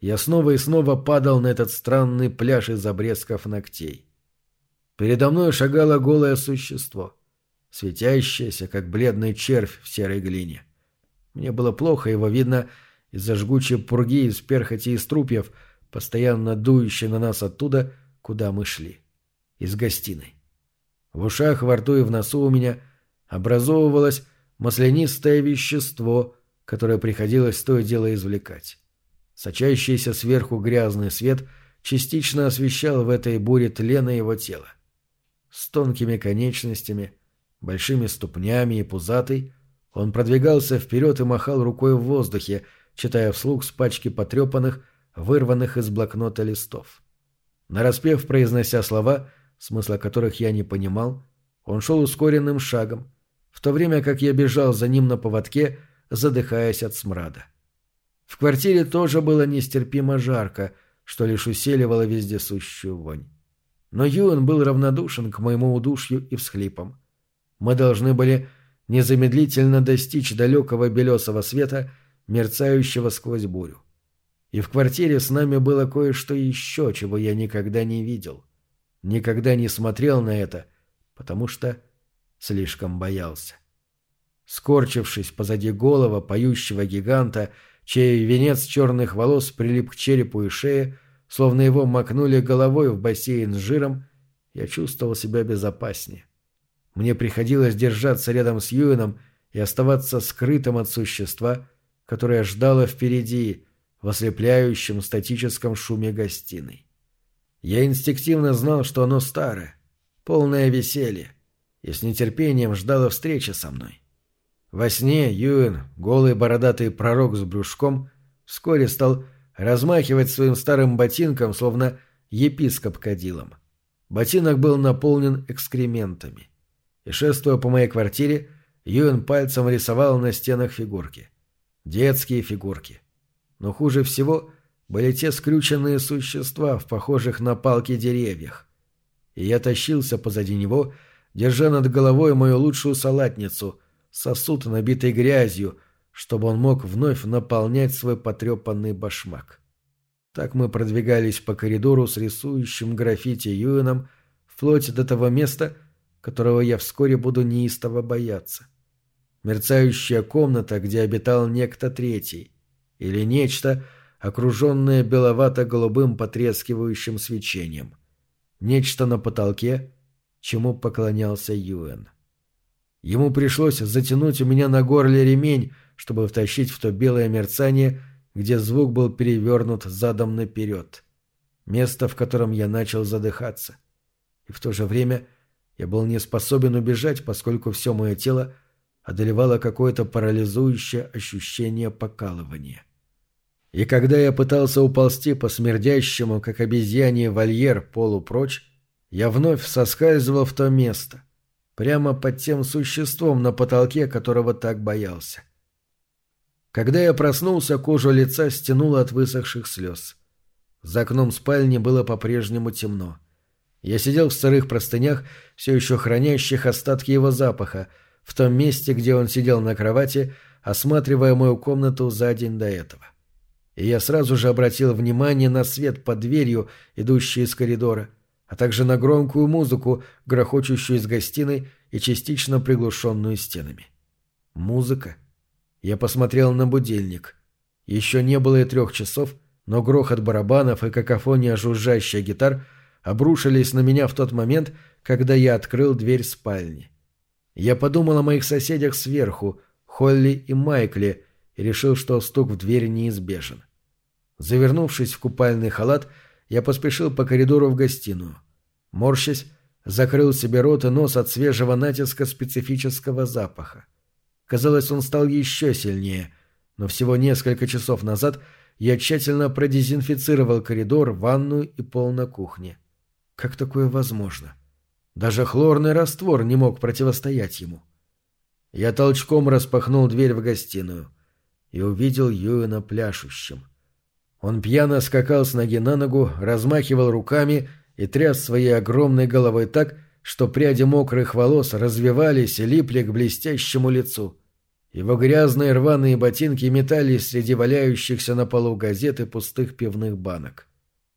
Я снова и снова падал на этот странный пляж из обрезков ногтей. Передо мной шагало голое существо, светящееся, как бледный червь в серой глине. Мне было плохо, его видно из-за жгучей пурги из перхоти и струпьев, постоянно дующей на нас оттуда, куда мы шли. Из гостиной. В ушах, во рту и в носу у меня образовывалось маслянистое вещество, которое приходилось то и дело извлекать. Сочащийся сверху грязный свет частично освещал в этой буре тлена его тело. С тонкими конечностями, большими ступнями и пузатой, он продвигался вперед и махал рукой в воздухе, читая вслух с пачки потрепанных, вырванных из блокнота листов. Нараспев произнося слова, смысла которых я не понимал, он шел ускоренным шагом, в то время как я бежал за ним на поводке, задыхаясь от смрада. В квартире тоже было нестерпимо жарко, что лишь усиливало вездесущую вонь. Но Юэн был равнодушен к моему удушью и всхлипам. Мы должны были незамедлительно достичь далекого белесого света, мерцающего сквозь бурю. И в квартире с нами было кое-что еще, чего я никогда не видел. Никогда не смотрел на это, потому что слишком боялся. Скорчившись позади голого поющего гиганта, чей венец черных волос прилип к черепу и шее, словно его макнули головой в бассейн с жиром, я чувствовал себя безопаснее. Мне приходилось держаться рядом с Юином и оставаться скрытым от существа, которое ждало впереди, в ослепляющем статическом шуме гостиной. Я инстинктивно знал, что оно старое, полное веселье, и с нетерпением ждало встречи со мной. Во сне Юэн, голый бородатый пророк с брюшком, вскоре стал размахивать своим старым ботинком, словно епископ кадилом. Ботинок был наполнен экскрементами. И шествуя по моей квартире, Юэн пальцем рисовал на стенах фигурки. Детские фигурки. Но хуже всего были те скрюченные существа в похожих на палки деревьях. И я тащился позади него, держа над головой мою лучшую салатницу, сосуд, набитый грязью, чтобы он мог вновь наполнять свой потрепанный башмак. Так мы продвигались по коридору с рисующим граффити Юэном вплоть до того места, которого я вскоре буду неистово бояться. Мерцающая комната, где обитал некто третий, или нечто, окруженное беловато-голубым потрескивающим свечением. Нечто на потолке, чему поклонялся Юэн. Ему пришлось затянуть у меня на горле ремень, чтобы втащить в то белое мерцание, где звук был перевернут задом наперед. Место, в котором я начал задыхаться. И в то же время я был не способен убежать, поскольку все мое тело одолевало какое-то парализующее ощущение покалывания. И когда я пытался уползти по смердящему, как обезьяне вольер, полу прочь, я вновь соскальзывал в то место, прямо под тем существом на потолке, которого так боялся. Когда я проснулся, кожу лица стянуло от высохших слез. За окном спальни было по-прежнему темно. Я сидел в сырых простынях, все еще хранящих остатки его запаха, в том месте, где он сидел на кровати, осматривая мою комнату за день до этого. И я сразу же обратил внимание на свет под дверью, идущий из коридора, а также на громкую музыку, грохочущую из гостиной и частично приглушенную стенами. Музыка. Я посмотрел на будильник. Еще не было и трех часов, но грохот барабанов и какофония жужжащая гитар — обрушились на меня в тот момент, когда я открыл дверь спальни. Я подумал о моих соседях сверху, Холли и Майкле, и решил, что стук в дверь неизбежен. Завернувшись в купальный халат, я поспешил по коридору в гостиную. Морщась, закрыл себе рот и нос от свежего натиска специфического запаха. Казалось, он стал еще сильнее, но всего несколько часов назад я тщательно продезинфицировал коридор, ванную и пол на кухне. Как такое возможно? Даже хлорный раствор не мог противостоять ему. Я толчком распахнул дверь в гостиную и увидел Юэна пляшущим. Он пьяно скакал с ноги на ногу, размахивал руками и тряс своей огромной головой так, что пряди мокрых волос развивались и липли к блестящему лицу. Его грязные рваные ботинки метались среди валяющихся на полу газет и пустых пивных банок.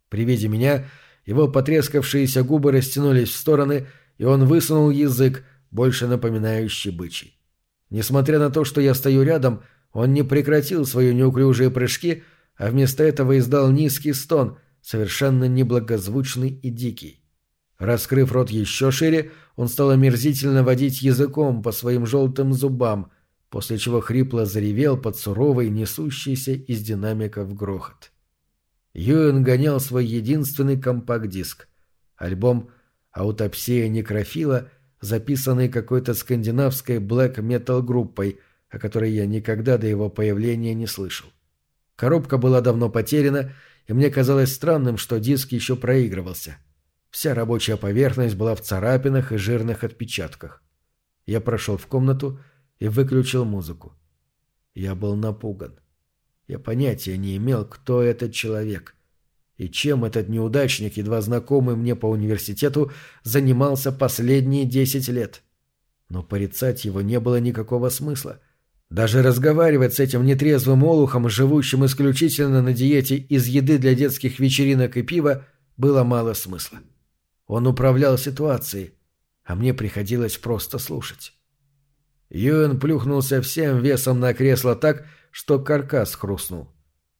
При виде меня его потрескавшиеся губы растянулись в стороны, и он высунул язык, больше напоминающий бычий. Несмотря на то, что я стою рядом, он не прекратил свои неуклюжие прыжки, а вместо этого издал низкий стон, совершенно неблагозвучный и дикий. Раскрыв рот еще шире, он стал омерзительно водить языком по своим желтым зубам, после чего хрипло заревел под суровый, несущийся из динамиков грохот. Юэн гонял свой единственный компакт-диск. Альбом «Аутопсия некрофила», записанный какой-то скандинавской блэк-метал группой, о которой я никогда до его появления не слышал. Коробка была давно потеряна, и мне казалось странным, что диск еще проигрывался. Вся рабочая поверхность была в царапинах и жирных отпечатках. Я прошел в комнату и выключил музыку. Я был напуган. Я понятия не имел, кто этот человек. И чем этот неудачник, едва знакомый мне по университету, занимался последние десять лет. Но порицать его не было никакого смысла. Даже разговаривать с этим нетрезвым олухом, живущим исключительно на диете из еды для детских вечеринок и пива, было мало смысла. Он управлял ситуацией, а мне приходилось просто слушать. Юэн плюхнулся всем весом на кресло так, что каркас хрустнул.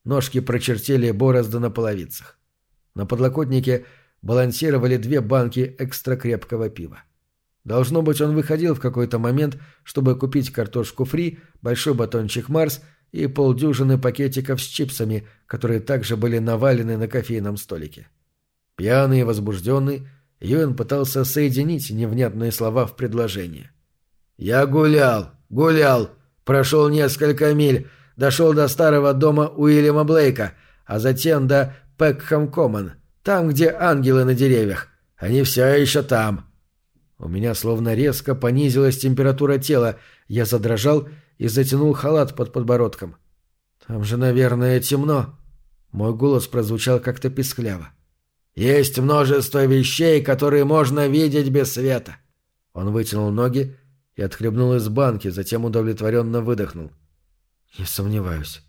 Ножки прочертили борозды на половицах. На подлокотнике балансировали две банки экстра крепкого пива. Должно быть, он выходил в какой-то момент, чтобы купить картошку фри, большой батончик Марс и полдюжины пакетиков с чипсами, которые также были навалены на кофейном столике. Пьяный и возбужденный, Юэн пытался соединить невнятные слова в предложение. «Я гулял, гулял, прошел несколько миль, дошел до старого дома Уильяма Блейка, а затем до Пекхэм Коммон. Там, где ангелы на деревьях. Они все еще там». У меня словно резко понизилась температура тела. Я задрожал и затянул халат под подбородком. «Там же, наверное, темно». Мой голос прозвучал как-то пискляво. «Есть множество вещей, которые можно видеть без света». Он вытянул ноги и отхлебнул из банки, затем удовлетворенно выдохнул. «Не сомневаюсь».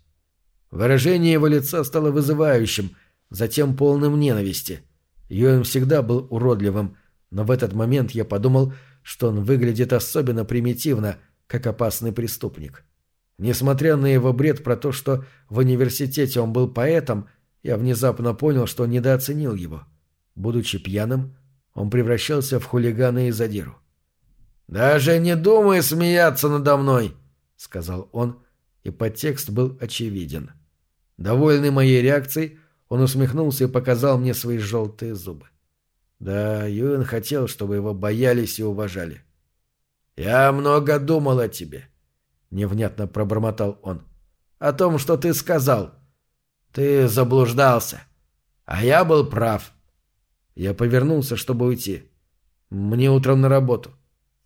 Выражение его лица стало вызывающим, затем полным ненависти. Йоэн всегда был уродливым, но в этот момент я подумал, что он выглядит особенно примитивно, как опасный преступник. Несмотря на его бред про то, что в университете он был поэтом, я внезапно понял, что недооценил его. Будучи пьяным, он превращался в хулигана и задиру. «Даже не думай смеяться надо мной!» — сказал он, и подтекст был очевиден. Довольный моей реакцией, он усмехнулся и показал мне свои желтые зубы. Да, Юэн хотел, чтобы его боялись и уважали. «Я много думал о тебе», — невнятно пробормотал он. «О том, что ты сказал. Ты заблуждался. А я был прав». Я повернулся, чтобы уйти. «Мне утром на работу.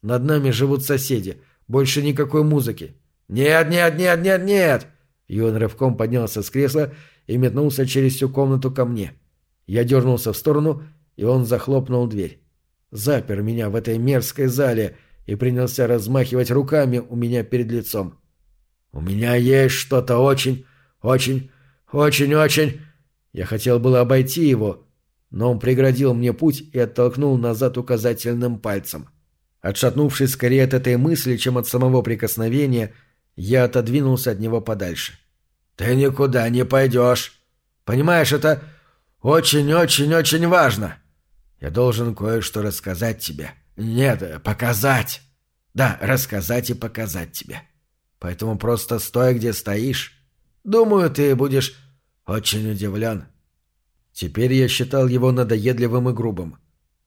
Над нами живут соседи. Больше никакой музыки». «Нет, нет, нет, нет, нет!» Юэн рывком поднялся с кресла и метнулся через всю комнату ко мне. Я дернулся в сторону и он захлопнул дверь. Запер меня в этой мерзкой зале и принялся размахивать руками у меня перед лицом. «У меня есть что-то очень, очень, очень-очень...» Я хотел было обойти его, но он преградил мне путь и оттолкнул назад указательным пальцем. Отшатнувшись скорее от этой мысли, чем от самого прикосновения, я отодвинулся от него подальше. «Ты никуда не пойдешь. Понимаешь, это очень-очень-очень важно. Я должен кое-что рассказать тебе. Нет, показать. Да, рассказать и показать тебе. Поэтому просто стой, где стоишь. Думаю, ты будешь очень удивлен. Теперь я считал его надоедливым и грубым.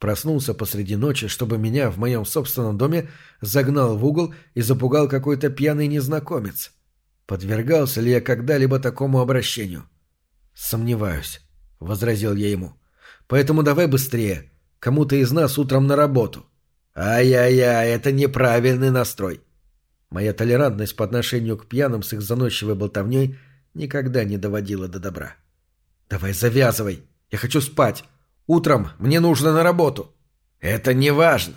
Проснулся посреди ночи, чтобы меня в моем собственном доме загнал в угол и запугал какой-то пьяный незнакомец. Подвергался ли я когда-либо такому обращению? Сомневаюсь, — возразил я ему. — Поэтому давай быстрее. Кому-то из нас утром на работу. Ай-яй-яй, это неправильный настрой. Моя толерантность по отношению к пьяным с их заносчивой болтовней никогда не доводила до добра. Давай завязывай. Я хочу спать. Утром мне нужно на работу. Это не важно.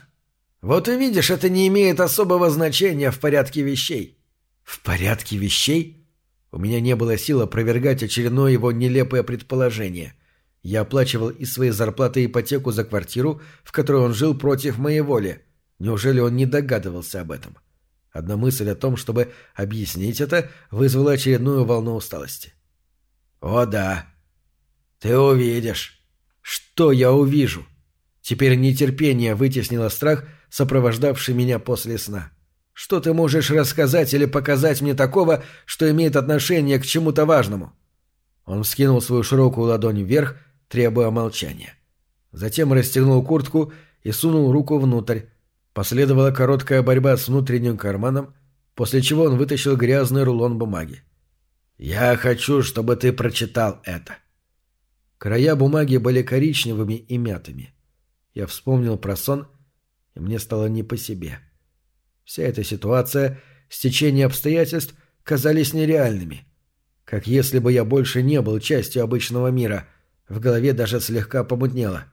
Вот и видишь, это не имеет особого значения в порядке вещей. В порядке вещей? У меня не было сил опровергать очередное его нелепое предположение — я оплачивал из своей зарплаты ипотеку за квартиру, в которой он жил против моей воли. Неужели он не догадывался об этом? Одна мысль о том, чтобы объяснить это, вызвала очередную волну усталости. «О да. Ты увидишь». «Что я увижу?» Теперь нетерпение вытеснило страх, сопровождавший меня после сна. «Что ты можешь рассказать или показать мне такого, что имеет отношение к чему-то важному?» Он вскинул свою широкую ладонь вверх, требуя молчания. Затем расстегнул куртку и сунул руку внутрь. Последовала короткая борьба с внутренним карманом, после чего он вытащил грязный рулон бумаги. «Я хочу, чтобы ты прочитал это». Края бумаги были коричневыми и мятыми. Я вспомнил про сон, и мне стало не по себе. Вся эта ситуация, стечение обстоятельств казались нереальными. Как если бы я больше не был частью обычного мира, в голове даже слегка помутнело.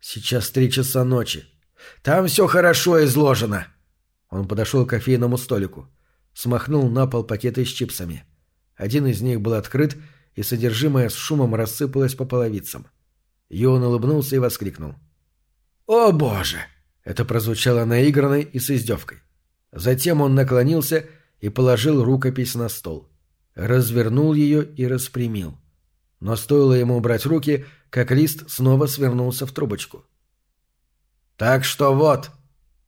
Сейчас три часа ночи. Там все хорошо изложено. Он подошел к кофейному столику. Смахнул на пол пакеты с чипсами. Один из них был открыт, и содержимое с шумом рассыпалось по половицам. Йон улыбнулся и воскликнул. «О боже!» Это прозвучало наигранной и с издевкой. Затем он наклонился и положил рукопись на стол. Развернул ее и распрямил. Но стоило ему убрать руки, как лист снова свернулся в трубочку. «Так что вот,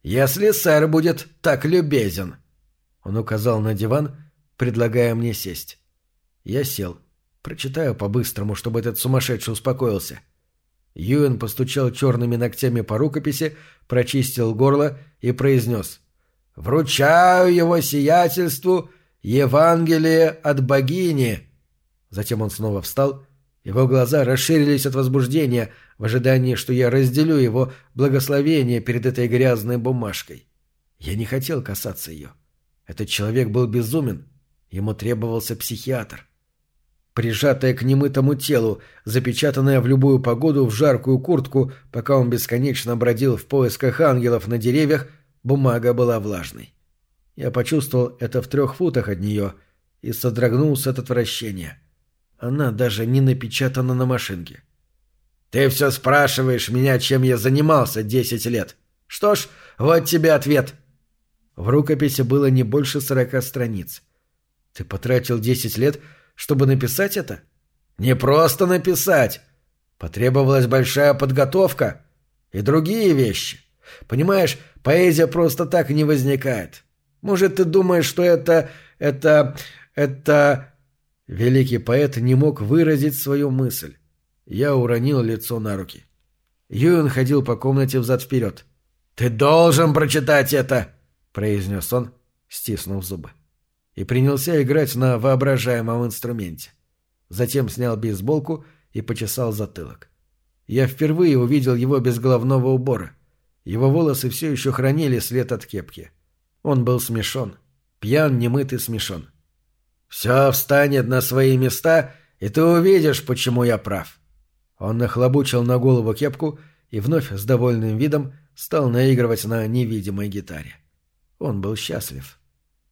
если сэр будет так любезен...» Он указал на диван, предлагая мне сесть. Я сел. Прочитаю по-быстрому, чтобы этот сумасшедший успокоился. Юэн постучал черными ногтями по рукописи, прочистил горло и произнес «Вручаю его сиятельству Евангелие от богини!» Затем он снова встал Его глаза расширились от возбуждения в ожидании, что я разделю его благословение перед этой грязной бумажкой. Я не хотел касаться ее. Этот человек был безумен. Ему требовался психиатр. Прижатая к немытому телу, запечатанная в любую погоду в жаркую куртку, пока он бесконечно бродил в поисках ангелов на деревьях, бумага была влажной. Я почувствовал это в трех футах от нее и содрогнулся от отвращения. Она даже не напечатана на машинке. «Ты все спрашиваешь меня, чем я занимался десять лет. Что ж, вот тебе ответ». В рукописи было не больше сорока страниц. «Ты потратил десять лет, чтобы написать это?» «Не просто написать. Потребовалась большая подготовка и другие вещи. Понимаешь, поэзия просто так не возникает. Может, ты думаешь, что это... это... это...» Великий поэт не мог выразить свою мысль. Я уронил лицо на руки. Юэн ходил по комнате взад-вперед. «Ты должен прочитать это!» — произнес он, стиснув зубы. И принялся играть на воображаемом инструменте. Затем снял бейсболку и почесал затылок. Я впервые увидел его без головного убора. Его волосы все еще хранили след от кепки. Он был смешон. Пьян, немытый смешон. «Все встанет на свои места, и ты увидишь, почему я прав». Он нахлобучил на голову кепку и вновь с довольным видом стал наигрывать на невидимой гитаре. Он был счастлив.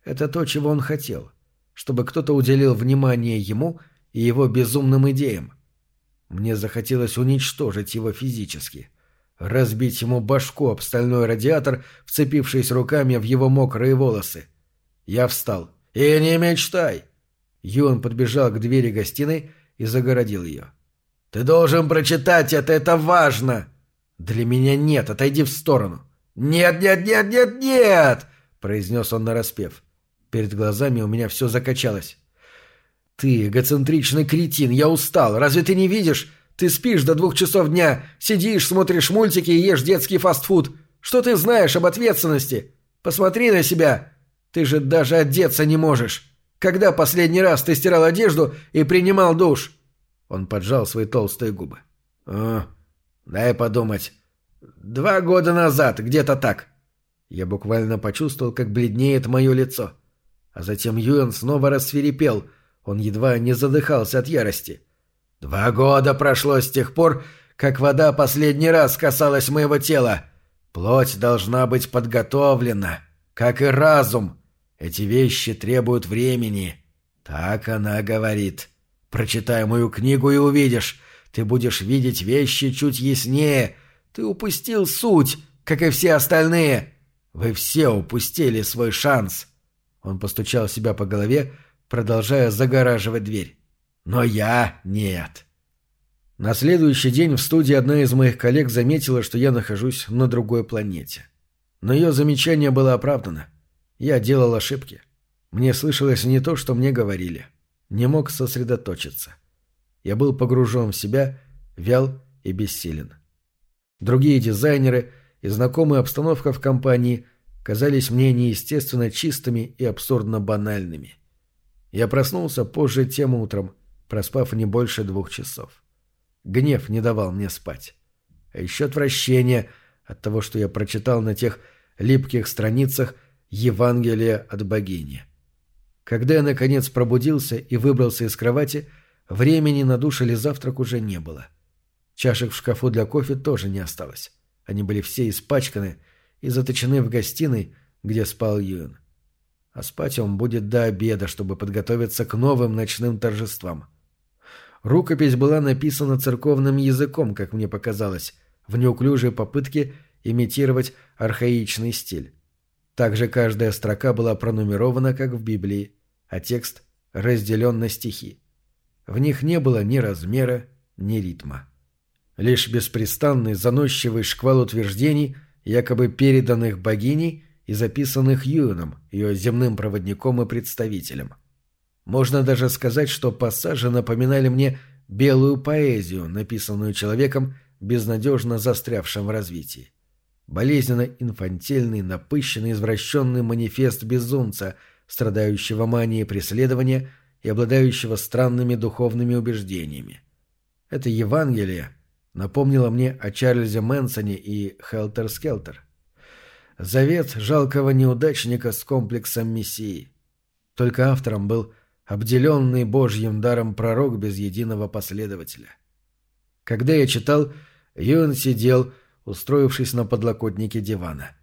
Это то, чего он хотел. Чтобы кто-то уделил внимание ему и его безумным идеям. Мне захотелось уничтожить его физически. Разбить ему башку об стальной радиатор, вцепившись руками в его мокрые волосы. Я встал. «И не мечтай! Юан подбежал к двери гостиной и загородил ее. «Ты должен прочитать это, это важно!» «Для меня нет, отойди в сторону!» «Нет, нет, нет, нет, нет!» — произнес он нараспев. Перед глазами у меня все закачалось. «Ты эгоцентричный кретин, я устал, разве ты не видишь? Ты спишь до двух часов дня, сидишь, смотришь мультики и ешь детский фастфуд. Что ты знаешь об ответственности? Посмотри на себя. Ты же даже одеться не можешь. Когда последний раз ты стирал одежду и принимал душ?» Он поджал свои толстые губы. «О, дай подумать. Два года назад, где-то так». Я буквально почувствовал, как бледнеет мое лицо. А затем Юэн снова рассверепел. Он едва не задыхался от ярости. «Два года прошло с тех пор, как вода последний раз касалась моего тела. Плоть должна быть подготовлена, как и разум. Эти вещи требуют времени. Так она говорит. Прочитай мою книгу и увидишь. Ты будешь видеть вещи чуть яснее. Ты упустил суть, как и все остальные. Вы все упустили свой шанс. Он постучал себя по голове, продолжая загораживать дверь. Но я нет. На следующий день в студии одна из моих коллег заметила, что я нахожусь на другой планете. Но ее замечание было оправдано. Я делал ошибки. Мне слышалось не то, что мне говорили. Не мог сосредоточиться. Я был погружен в себя, вял и бессилен. Другие дизайнеры и знакомая обстановка в компании казались мне неестественно чистыми и абсурдно банальными. Я проснулся позже тем утром, проспав не больше двух часов. Гнев не давал мне спать. А еще отвращение от того, что я прочитал на тех липких страницах Евангелие от богини. Когда я, наконец, пробудился и выбрался из кровати, времени на душ или завтрак уже не было. Чашек в шкафу для кофе тоже не осталось. Они были все испачканы и заточены в гостиной, где спал Юэн. А спать он будет до обеда, чтобы подготовиться к новым ночным торжествам. Рукопись была написана церковным языком, как мне показалось, в неуклюжей попытке имитировать архаичный стиль. Также каждая строка была пронумерована, как в Библии, а текст разделен на стихи. В них не было ни размера, ни ритма. Лишь беспрестанный заносчивый шквал утверждений, якобы переданных богиней и записанных Юэном, ее земным проводником и представителем. Можно даже сказать, что пассажи напоминали мне белую поэзию, написанную человеком, безнадежно застрявшим в развитии болезненно инфантильный, напыщенный, извращенный манифест безумца, страдающего манией преследования и обладающего странными духовными убеждениями. Это Евангелие напомнило мне о Чарльзе Мэнсоне и Хелтер Скелтер. Завет жалкого неудачника с комплексом Мессии. Только автором был обделенный Божьим даром пророк без единого последователя. Когда я читал, Юэн сидел, устроившись на подлокотнике дивана.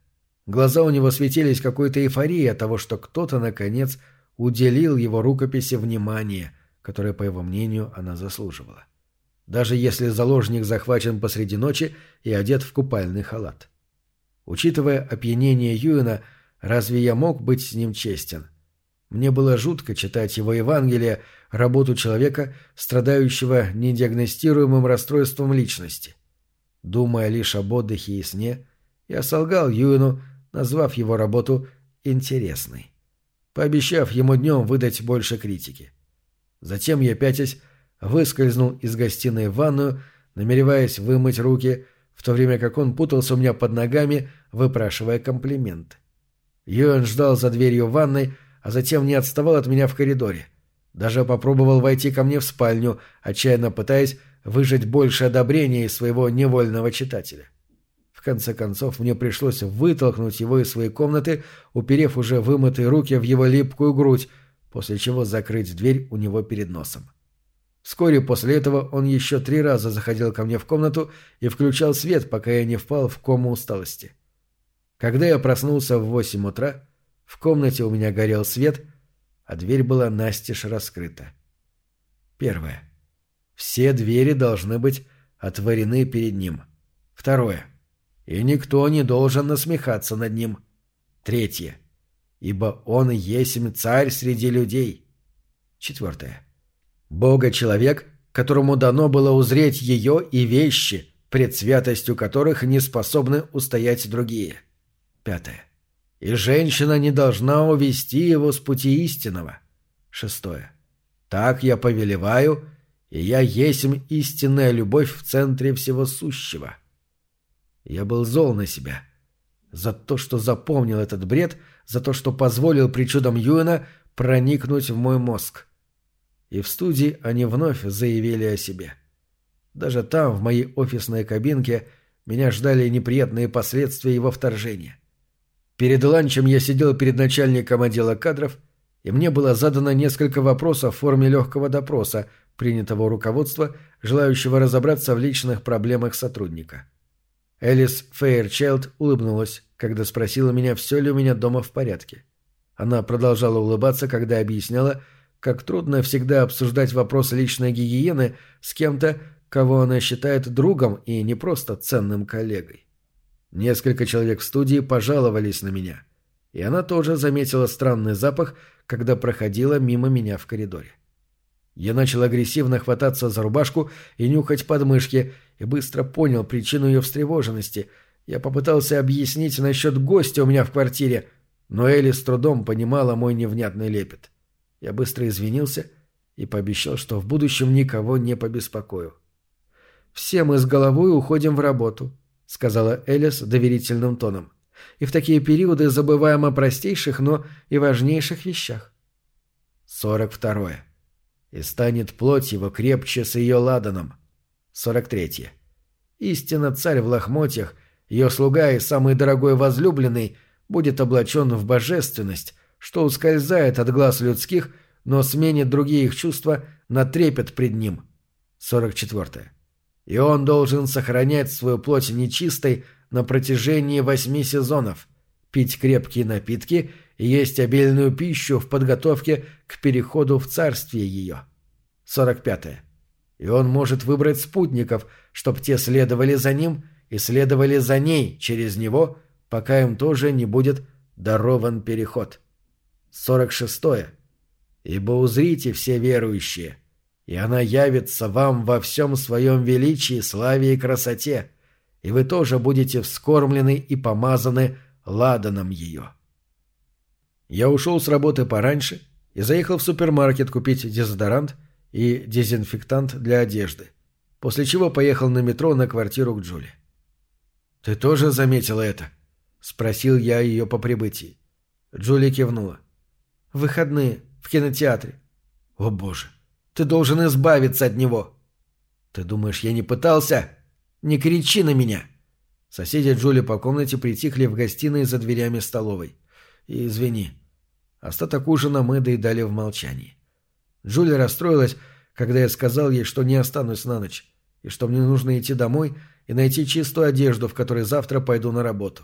Глаза у него светились какой-то эйфорией от того, что кто-то, наконец, уделил его рукописи внимание, которое, по его мнению, она заслуживала. Даже если заложник захвачен посреди ночи и одет в купальный халат. Учитывая опьянение Юэна, разве я мог быть с ним честен? Мне было жутко читать его Евангелие, работу человека, страдающего недиагностируемым расстройством личности. Думая лишь об отдыхе и сне, я солгал Юэну, назвав его работу «интересной», пообещав ему днем выдать больше критики. Затем я, пятясь, выскользнул из гостиной в ванную, намереваясь вымыть руки, в то время как он путался у меня под ногами, выпрашивая комплименты. Юэн ждал за дверью ванной, а затем не отставал от меня в коридоре. Даже попробовал войти ко мне в спальню, отчаянно пытаясь выжать больше одобрения из своего невольного читателя. В конце концов, мне пришлось вытолкнуть его из своей комнаты, уперев уже вымытые руки в его липкую грудь, после чего закрыть дверь у него перед носом. Вскоре после этого он еще три раза заходил ко мне в комнату и включал свет, пока я не впал в кому усталости. Когда я проснулся в восемь утра, в комнате у меня горел свет, а дверь была настежь раскрыта. Первое. Все двери должны быть отворены перед ним. Второе. И никто не должен насмехаться над ним. Третье. Ибо он есть царь среди людей. Четвертое. Бога-человек, которому дано было узреть ее и вещи, пред святостью которых не способны устоять другие. Пятое. И женщина не должна увести его с пути истинного. Шестое. Так я повелеваю, и я есмь истинная любовь в центре всего сущего. Я был зол на себя. За то, что запомнил этот бред, за то, что позволил причудам Юэна проникнуть в мой мозг и в студии они вновь заявили о себе. Даже там, в моей офисной кабинке, меня ждали неприятные последствия его вторжения. Перед ланчем я сидел перед начальником отдела кадров, и мне было задано несколько вопросов в форме легкого допроса, принятого руководства, желающего разобраться в личных проблемах сотрудника. Элис Фейерчайлд улыбнулась, когда спросила меня, все ли у меня дома в порядке. Она продолжала улыбаться, когда объясняла, как трудно всегда обсуждать вопрос личной гигиены с кем-то, кого она считает другом и не просто ценным коллегой. Несколько человек в студии пожаловались на меня, и она тоже заметила странный запах, когда проходила мимо меня в коридоре. Я начал агрессивно хвататься за рубашку и нюхать подмышки, и быстро понял причину ее встревоженности. Я попытался объяснить насчет гостя у меня в квартире, но Элли с трудом понимала мой невнятный лепет. — я быстро извинился и пообещал, что в будущем никого не побеспокою. «Все мы с головой уходим в работу», — сказала Элис доверительным тоном. «И в такие периоды забываем о простейших, но и важнейших вещах». Сорок второе. «И станет плоть его крепче с ее ладаном». Сорок третье. «Истинно царь в лохмотьях, ее слуга и самый дорогой возлюбленный будет облачен в божественность, что ускользает от глаз людских, но сменит другие их чувства на трепет пред ним. 44. И он должен сохранять свою плоть нечистой на протяжении восьми сезонов, пить крепкие напитки и есть обильную пищу в подготовке к переходу в царствие ее. 45. И он может выбрать спутников, чтоб те следовали за ним и следовали за ней через него, пока им тоже не будет дарован переход. 46. «Ибо узрите все верующие, и она явится вам во всем своем величии, славе и красоте, и вы тоже будете вскормлены и помазаны ладаном ее». Я ушел с работы пораньше и заехал в супермаркет купить дезодорант и дезинфектант для одежды, после чего поехал на метро на квартиру к Джули. «Ты тоже заметила это?» — спросил я ее по прибытии. Джули кивнула выходные в кинотеатре. О боже, ты должен избавиться от него. Ты думаешь, я не пытался? Не кричи на меня!» Соседи Джули по комнате притихли в гостиной за дверями столовой. И извини. Остаток ужина мы доедали в молчании. Джули расстроилась, когда я сказал ей, что не останусь на ночь, и что мне нужно идти домой и найти чистую одежду, в которой завтра пойду на работу.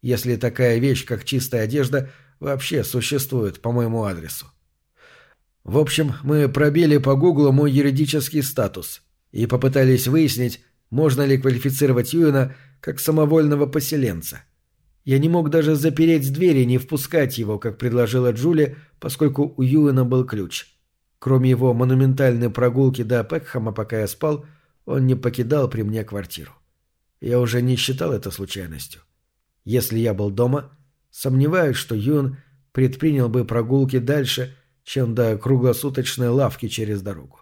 Если такая вещь, как чистая одежда, вообще существует по моему адресу. В общем, мы пробили по Гуглу мой юридический статус и попытались выяснить, можно ли квалифицировать Юэна как самовольного поселенца. Я не мог даже запереть дверь и не впускать его, как предложила Джули, поскольку у Юэна был ключ. Кроме его монументальной прогулки до Пекхама, пока я спал, он не покидал при мне квартиру. Я уже не считал это случайностью. Если я был дома, сомневаюсь, что Юн предпринял бы прогулки дальше, чем до круглосуточной лавки через дорогу.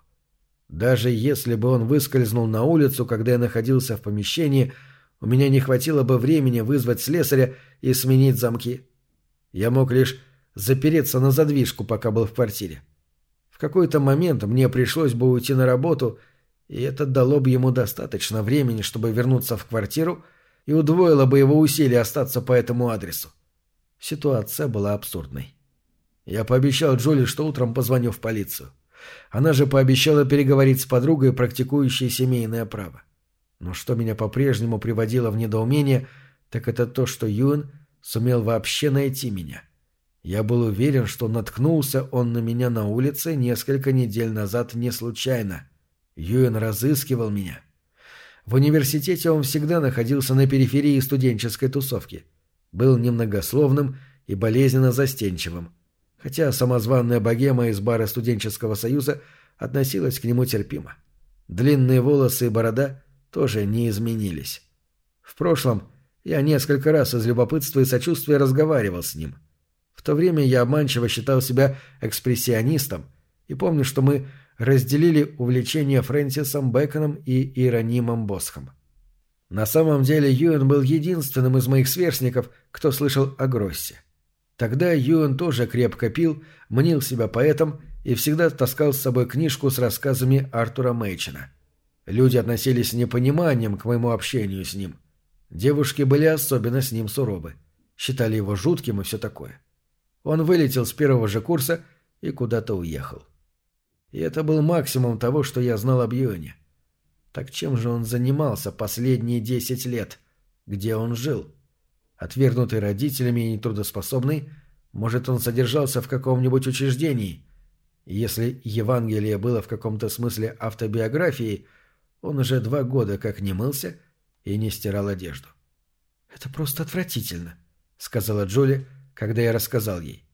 Даже если бы он выскользнул на улицу, когда я находился в помещении, у меня не хватило бы времени вызвать слесаря и сменить замки. Я мог лишь запереться на задвижку, пока был в квартире. В какой-то момент мне пришлось бы уйти на работу, и это дало бы ему достаточно времени, чтобы вернуться в квартиру, и удвоило бы его усилия остаться по этому адресу. Ситуация была абсурдной. Я пообещал Джоли, что утром позвоню в полицию. Она же пообещала переговорить с подругой, практикующей семейное право. Но что меня по-прежнему приводило в недоумение, так это то, что Юэн сумел вообще найти меня. Я был уверен, что наткнулся он на меня на улице несколько недель назад не случайно. Юэн разыскивал меня. В университете он всегда находился на периферии студенческой тусовки. Был немногословным и болезненно застенчивым хотя самозванная богема из бара студенческого союза относилась к нему терпимо. Длинные волосы и борода тоже не изменились. В прошлом я несколько раз из любопытства и сочувствия разговаривал с ним. В то время я обманчиво считал себя экспрессионистом и помню, что мы разделили увлечение Фрэнсисом Бэконом и Иеронимом Босхом. На самом деле Юэн был единственным из моих сверстников, кто слышал о Гроссе. Тогда Юэн тоже крепко пил, мнил себя поэтом и всегда таскал с собой книжку с рассказами Артура Мэйчина. Люди относились с непониманием к моему общению с ним. Девушки были особенно с ним суровы. Считали его жутким и все такое. Он вылетел с первого же курса и куда-то уехал. И это был максимум того, что я знал об Юэне. Так чем же он занимался последние десять лет? Где он жил? — Отвергнутый родителями и нетрудоспособный, может, он содержался в каком-нибудь учреждении. Если Евангелие было в каком-то смысле автобиографией, он уже два года как не мылся и не стирал одежду. «Это просто отвратительно», — сказала Джоли, когда я рассказал ей.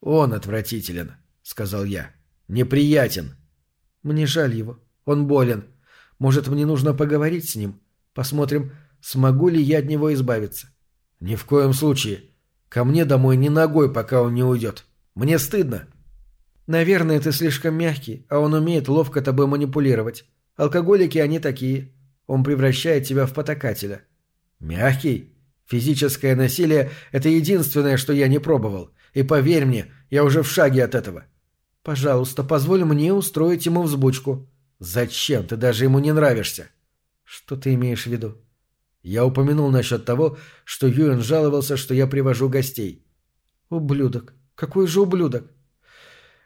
«Он отвратителен», — сказал я. «Неприятен». «Мне жаль его. Он болен. Может, мне нужно поговорить с ним? Посмотрим, смогу ли я от него избавиться. «Ни в коем случае. Ко мне домой ни ногой, пока он не уйдет. Мне стыдно». «Наверное, ты слишком мягкий, а он умеет ловко тобой манипулировать. Алкоголики они такие. Он превращает тебя в потакателя». «Мягкий? Физическое насилие – это единственное, что я не пробовал. И поверь мне, я уже в шаге от этого». «Пожалуйста, позволь мне устроить ему взбучку». «Зачем? Ты даже ему не нравишься». «Что ты имеешь в виду?» Я упомянул насчет того, что Юэн жаловался, что я привожу гостей. «Ублюдок! Какой же ублюдок!»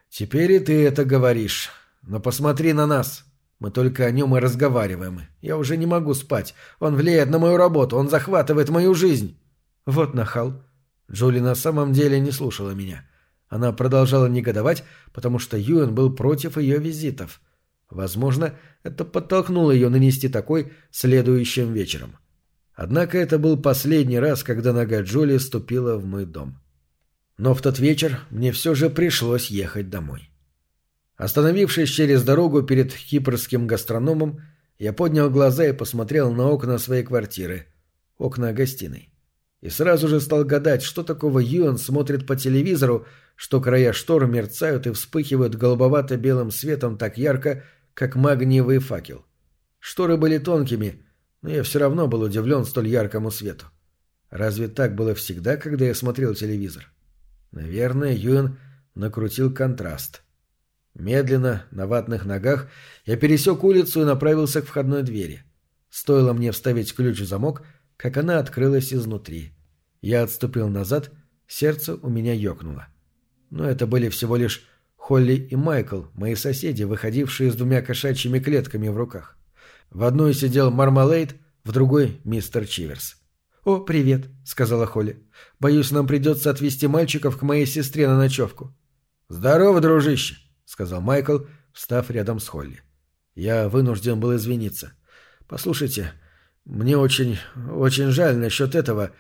«Теперь и ты это говоришь. Но посмотри на нас. Мы только о нем и разговариваем. Я уже не могу спать. Он влияет на мою работу, он захватывает мою жизнь». «Вот нахал». Джули на самом деле не слушала меня. Она продолжала негодовать, потому что Юэн был против ее визитов. Возможно, это подтолкнуло ее нанести такой следующим вечером. Однако это был последний раз, когда нога Джоли ступила в мой дом. Но в тот вечер мне все же пришлось ехать домой. Остановившись через дорогу перед кипрским гастрономом, я поднял глаза и посмотрел на окна своей квартиры, окна гостиной. И сразу же стал гадать, что такого Юэн смотрит по телевизору, что края штор мерцают и вспыхивают голубовато-белым светом так ярко, как магниевый факел. Шторы были тонкими, но я все равно был удивлен столь яркому свету. Разве так было всегда, когда я смотрел телевизор? Наверное, Юэн накрутил контраст. Медленно, на ватных ногах, я пересек улицу и направился к входной двери. Стоило мне вставить ключ в замок, как она открылась изнутри. Я отступил назад, сердце у меня ёкнуло. Но это были всего лишь Холли и Майкл, мои соседи, выходившие с двумя кошачьими клетками в руках. В одной сидел Мармалейд, в другой — мистер Чиверс. «О, привет», — сказала Холли. «Боюсь, нам придется отвезти мальчиков к моей сестре на ночевку». «Здорово, дружище», — сказал Майкл, встав рядом с Холли. Я вынужден был извиниться. «Послушайте, мне очень, очень жаль насчет этого.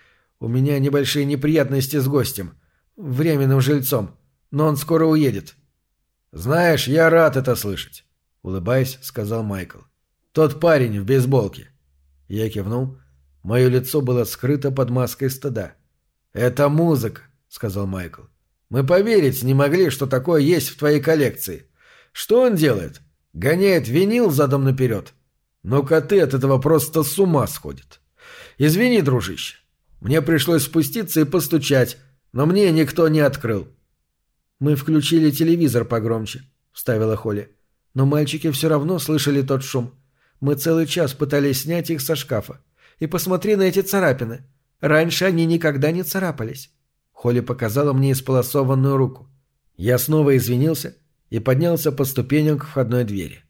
У меня небольшие неприятности с гостем, временным жильцом, но он скоро уедет». «Знаешь, я рад это слышать», — улыбаясь, сказал Майкл. «Тот парень в бейсболке». Я кивнул. Мое лицо было скрыто под маской стыда. «Это музыка», — сказал Майкл. «Мы поверить не могли, что такое есть в твоей коллекции. Что он делает? Гоняет винил задом наперед. Но коты от этого просто с ума сходят. Извини, дружище. Мне пришлось спуститься и постучать, но мне никто не открыл. «Мы включили телевизор погромче», — вставила Холли. «Но мальчики все равно слышали тот шум. Мы целый час пытались снять их со шкафа. И посмотри на эти царапины. Раньше они никогда не царапались». Холли показала мне исполосованную руку. Я снова извинился и поднялся по ступеням к входной двери.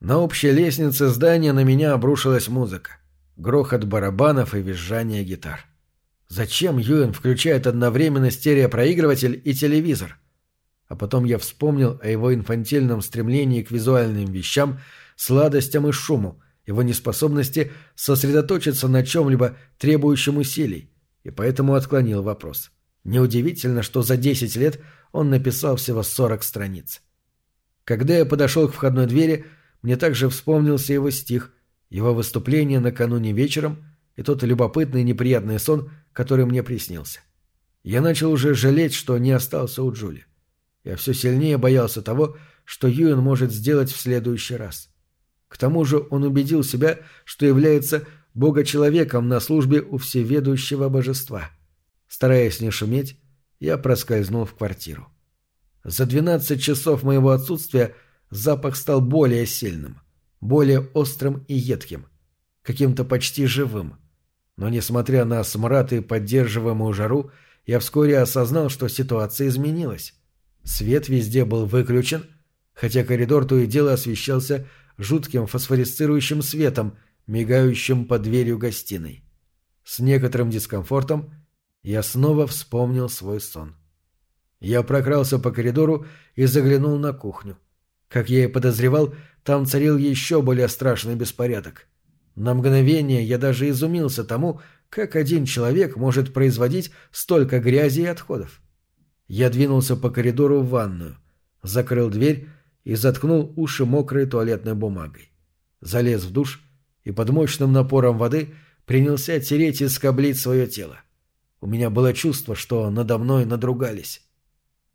На общей лестнице здания на меня обрушилась музыка. Грохот барабанов и визжание гитар. Зачем Юэн включает одновременно стереопроигрыватель и телевизор? А потом я вспомнил о его инфантильном стремлении к визуальным вещам, сладостям и шуму, его неспособности сосредоточиться на чем-либо требующем усилий, и поэтому отклонил вопрос. Неудивительно, что за 10 лет он написал всего 40 страниц. Когда я подошел к входной двери, мне также вспомнился его стих, его выступление накануне вечером и тот любопытный неприятный сон, который мне приснился. Я начал уже жалеть, что не остался у Джули. Я все сильнее боялся того, что Юэн может сделать в следующий раз. К тому же он убедил себя, что является богочеловеком на службе у всеведущего божества. Стараясь не шуметь, я проскользнул в квартиру. За двенадцать часов моего отсутствия запах стал более сильным, более острым и едким, каким-то почти живым. Но, несмотря на смрад и поддерживаемую жару, я вскоре осознал, что ситуация изменилась. Свет везде был выключен, хотя коридор то и дело освещался жутким фосфорисцирующим светом, мигающим под дверью гостиной. С некоторым дискомфортом я снова вспомнил свой сон. Я прокрался по коридору и заглянул на кухню. Как я и подозревал, там царил еще более страшный беспорядок. На мгновение я даже изумился тому, как один человек может производить столько грязи и отходов. Я двинулся по коридору в ванную, закрыл дверь и заткнул уши мокрой туалетной бумагой. Залез в душ и под мощным напором воды принялся тереть и скоблить свое тело. У меня было чувство, что надо мной надругались.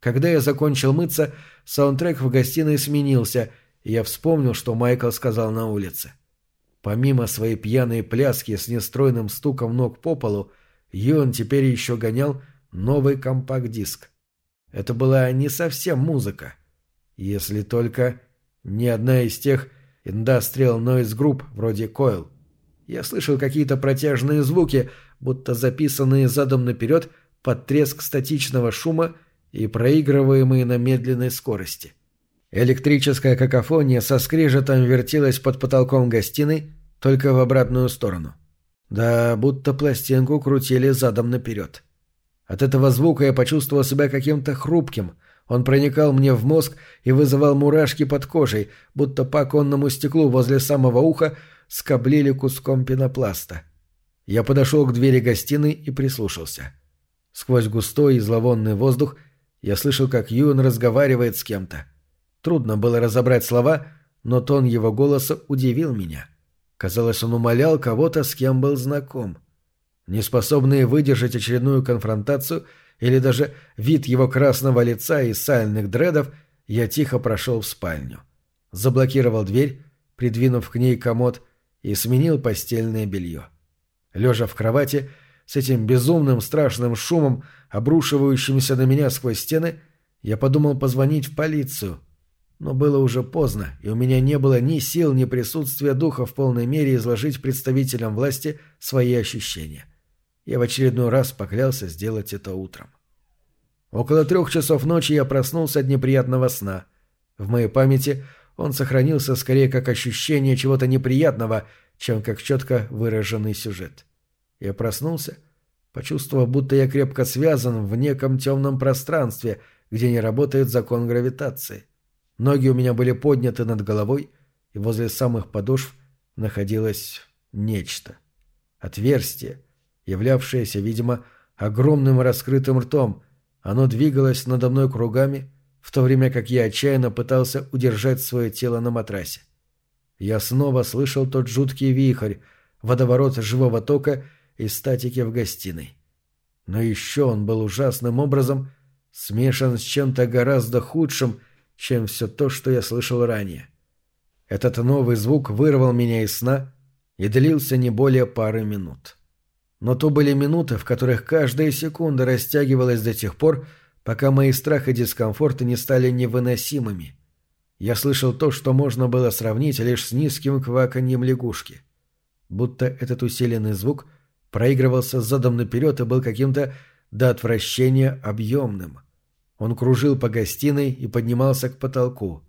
Когда я закончил мыться, саундтрек в гостиной сменился, и я вспомнил, что Майкл сказал на улице. Помимо своей пьяной пляски с нестройным стуком ног по полу, Йон теперь еще гонял новый компакт-диск. Это была не совсем музыка. Если только не одна из тех Industrial Noise Group вроде Coil. Я слышал какие-то протяжные звуки, будто записанные задом наперед под треск статичного шума и проигрываемые на медленной скорости. Электрическая какофония со скрежетом вертелась под потолком гостиной, только в обратную сторону. Да, будто пластинку крутили задом наперед. От этого звука я почувствовал себя каким-то хрупким. Он проникал мне в мозг и вызывал мурашки под кожей, будто по оконному стеклу возле самого уха скоблили куском пенопласта. Я подошел к двери гостиной и прислушался. Сквозь густой и зловонный воздух я слышал, как Юэн разговаривает с кем-то. Трудно было разобрать слова, но тон его голоса удивил меня. Казалось, он умолял кого-то, с кем был знаком. Неспособные выдержать очередную конфронтацию или даже вид его красного лица и сальных дредов, я тихо прошел в спальню. Заблокировал дверь, придвинув к ней комод, и сменил постельное белье. Лежа в кровати, с этим безумным страшным шумом, обрушивающимся на меня сквозь стены, я подумал позвонить в полицию. Но было уже поздно, и у меня не было ни сил, ни присутствия духа в полной мере изложить представителям власти свои ощущения. Я в очередной раз поклялся сделать это утром. Около трех часов ночи я проснулся от неприятного сна. В моей памяти он сохранился скорее как ощущение чего-то неприятного, чем как четко выраженный сюжет. Я проснулся, почувствовав, будто я крепко связан в неком темном пространстве, где не работает закон гравитации. Ноги у меня были подняты над головой, и возле самых подошв находилось нечто. Отверстие, являвшееся, видимо, огромным раскрытым ртом. Оно двигалось надо мной кругами, в то время как я отчаянно пытался удержать свое тело на матрасе. Я снова слышал тот жуткий вихрь, водоворот живого тока и статики в гостиной. Но еще он был ужасным образом смешан с чем-то гораздо худшим, чем все то, что я слышал ранее. Этот новый звук вырвал меня из сна и длился не более пары минут. Но то были минуты, в которых каждая секунда растягивалась до тех пор, пока мои страх и дискомфорты не стали невыносимыми. Я слышал то, что можно было сравнить лишь с низким кваканьем лягушки. Будто этот усиленный звук проигрывался задом наперед и был каким-то до отвращения объемным. Он кружил по гостиной и поднимался к потолку.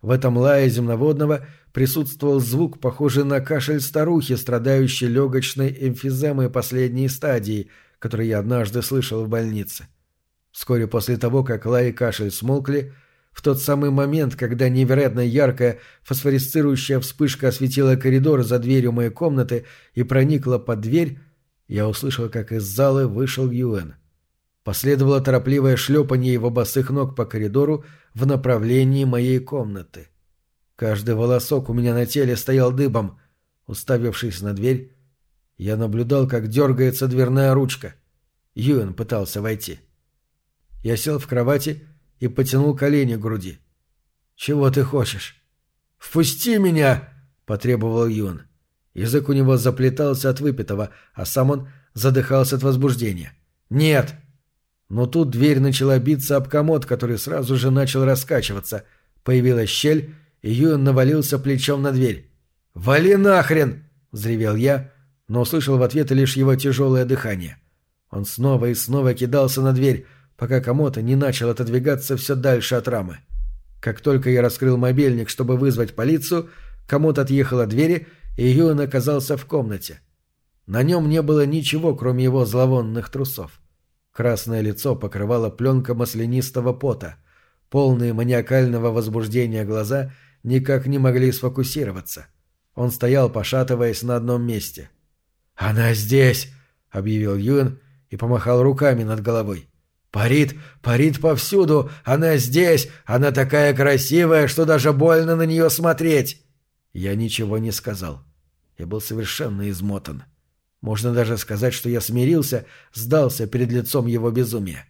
В этом лае земноводного присутствовал звук, похожий на кашель старухи, страдающей легочной эмфиземой последней стадии, который я однажды слышал в больнице. Вскоре после того, как лай и кашель смолкли, в тот самый момент, когда невероятно яркая фосфорисцирующая вспышка осветила коридор за дверью моей комнаты и проникла под дверь, я услышал, как из зала вышел Юэн. Последовало торопливое шлепанье его босых ног по коридору в направлении моей комнаты. Каждый волосок у меня на теле стоял дыбом. Уставившись на дверь, я наблюдал, как дергается дверная ручка. Юэн пытался войти. Я сел в кровати и потянул колени к груди. «Чего ты хочешь?» «Впусти меня!» — потребовал Юэн. Язык у него заплетался от выпитого, а сам он задыхался от возбуждения. «Нет!» Но тут дверь начала биться об комод, который сразу же начал раскачиваться. Появилась щель, Юэн навалился плечом на дверь. «Вали нахрен!» — взревел я, но услышал в ответ лишь его тяжелое дыхание. Он снова и снова кидался на дверь, пока комод не начал отодвигаться все дальше от рамы. Как только я раскрыл мобильник, чтобы вызвать полицию, комод отъехал от двери, и Юэн оказался в комнате. На нем не было ничего, кроме его зловонных трусов. Красное лицо покрывало пленка маслянистого пота. Полные маниакального возбуждения глаза никак не могли сфокусироваться. Он стоял, пошатываясь на одном месте. «Она здесь!» — объявил Юэн и помахал руками над головой. «Парит, парит повсюду! Она здесь! Она такая красивая, что даже больно на нее смотреть!» Я ничего не сказал. Я был совершенно измотан. Можно даже сказать, что я смирился, сдался перед лицом его безумия.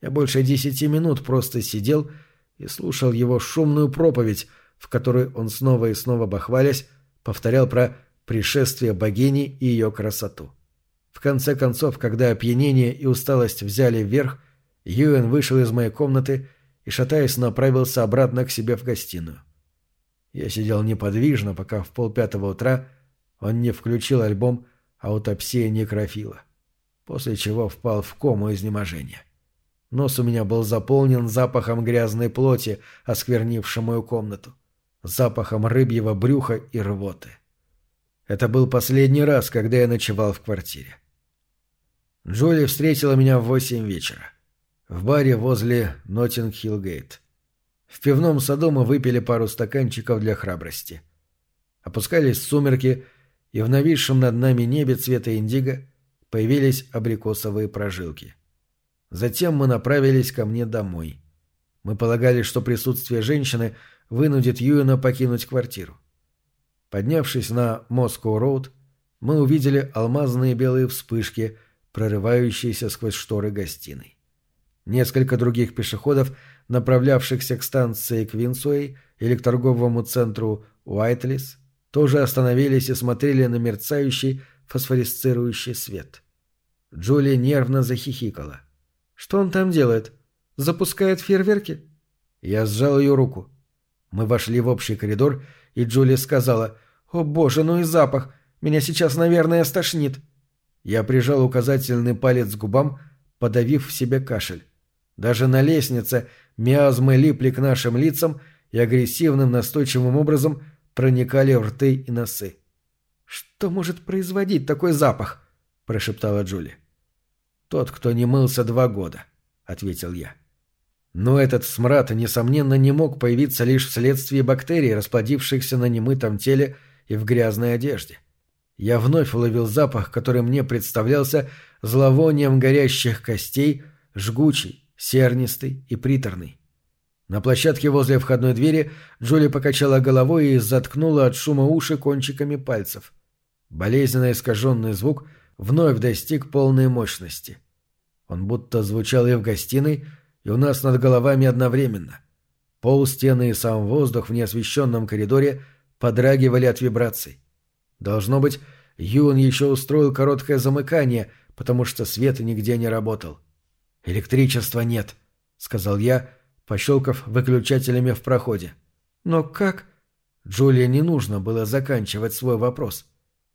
Я больше десяти минут просто сидел и слушал его шумную проповедь, в которой он снова и снова бахвалясь, повторял про пришествие богини и ее красоту. В конце концов, когда опьянение и усталость взяли вверх, Юэн вышел из моей комнаты и, шатаясь, направился обратно к себе в гостиную. Я сидел неподвижно, пока в полпятого утра он не включил альбом аутопсия некрофила, после чего впал в кому изнеможения. Нос у меня был заполнен запахом грязной плоти, осквернившей мою комнату, запахом рыбьего брюха и рвоты. Это был последний раз, когда я ночевал в квартире. Джоли встретила меня в восемь вечера. В баре возле Ноттинг-Хиллгейт. В пивном саду мы выпили пару стаканчиков для храбрости. Опускались сумерки, и в нависшем над нами небе цвета индиго появились абрикосовые прожилки. Затем мы направились ко мне домой. Мы полагали, что присутствие женщины вынудит Юэна покинуть квартиру. Поднявшись на Москоу-Роуд, мы увидели алмазные белые вспышки, прорывающиеся сквозь шторы гостиной. Несколько других пешеходов, направлявшихся к станции Квинсуэй или к торговому центру Уайтлис, тоже остановились и смотрели на мерцающий фосфорисцирующий свет. Джулия нервно захихикала. «Что он там делает? Запускает фейерверки?» Я сжал ее руку. Мы вошли в общий коридор, и Джулия сказала «О боже, ну и запах! Меня сейчас, наверное, стошнит!» Я прижал указательный палец к губам, подавив в себе кашель. Даже на лестнице миазмы липли к нашим лицам и агрессивным настойчивым образом проникали в рты и носы. «Что может производить такой запах?» – прошептала Джули. «Тот, кто не мылся два года», — ответил я. Но этот смрад, несомненно, не мог появиться лишь вследствие бактерий, расплодившихся на немытом теле и в грязной одежде. Я вновь уловил запах, который мне представлялся зловонием горящих костей, жгучий, сернистый и приторный. На площадке возле входной двери Джули покачала головой и заткнула от шума уши кончиками пальцев. Болезненно искаженный звук вновь достиг полной мощности. Он будто звучал и в гостиной, и у нас над головами одновременно. Пол, стены и сам воздух в неосвещенном коридоре подрагивали от вибраций. Должно быть, Юн еще устроил короткое замыкание, потому что свет нигде не работал. «Электричества нет», — сказал я, пощелкав выключателями в проходе. «Но как?» Джулия не нужно было заканчивать свой вопрос.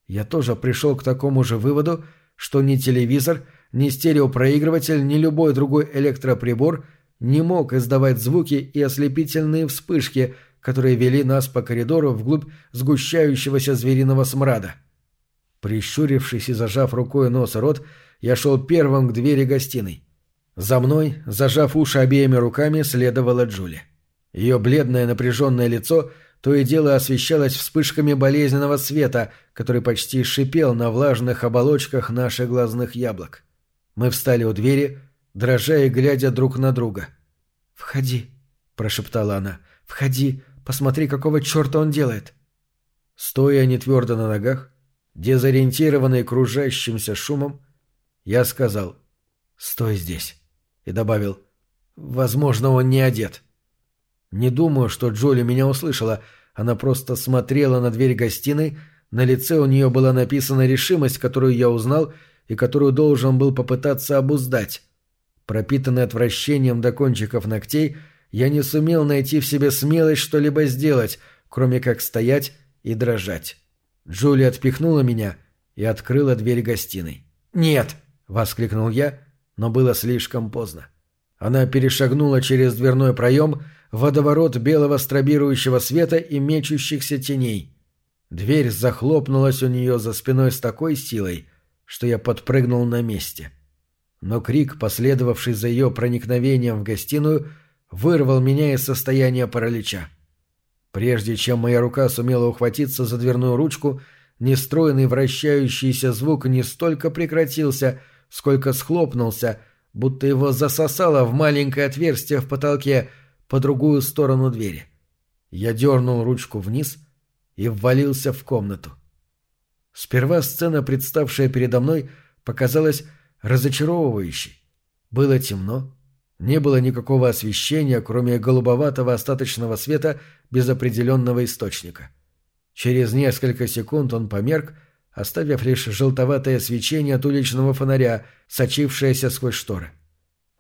Я тоже пришел к такому же выводу, что ни телевизор, ни стереопроигрыватель, ни любой другой электроприбор не мог издавать звуки и ослепительные вспышки, которые вели нас по коридору вглубь сгущающегося звериного смрада. Прищурившись и зажав рукой нос и рот, я шел первым к двери гостиной. За мной, зажав уши обеими руками, следовала Джули. Ее бледное напряженное лицо то и дело освещалось вспышками болезненного света, который почти шипел на влажных оболочках наших глазных яблок. Мы встали у двери, дрожа и глядя друг на друга. «Входи», — прошептала она. «Входи, посмотри, какого черта он делает». Стоя нетвердо на ногах, дезориентированный кружащимся шумом, я сказал «Стой здесь» и добавил «Возможно, он не одет». Не думаю, что Джоли меня услышала, она просто смотрела на дверь гостиной, на лице у нее была написана решимость, которую я узнал и которую должен был попытаться обуздать. Пропитанный отвращением до кончиков ногтей, я не сумел найти в себе смелость что-либо сделать, кроме как стоять и дрожать. Джули отпихнула меня и открыла дверь гостиной. «Нет!» — воскликнул я, но было слишком поздно. Она перешагнула через дверной проем, водоворот белого стробирующего света и мечущихся теней. Дверь захлопнулась у нее за спиной с такой силой, что я подпрыгнул на месте. Но крик, последовавший за ее проникновением в гостиную, вырвал меня из состояния паралича. Прежде чем моя рука сумела ухватиться за дверную ручку, нестройный вращающийся звук не столько прекратился, сколько схлопнулся, будто его засосало в маленькое отверстие в потолке по другую сторону двери. Я дернул ручку вниз и ввалился в комнату. Сперва сцена, представшая передо мной, показалась разочаровывающей. Было темно, не было никакого освещения, кроме голубоватого остаточного света без определенного источника. Через несколько секунд он померк, оставив лишь желтоватое свечение от уличного фонаря, сочившееся сквозь шторы.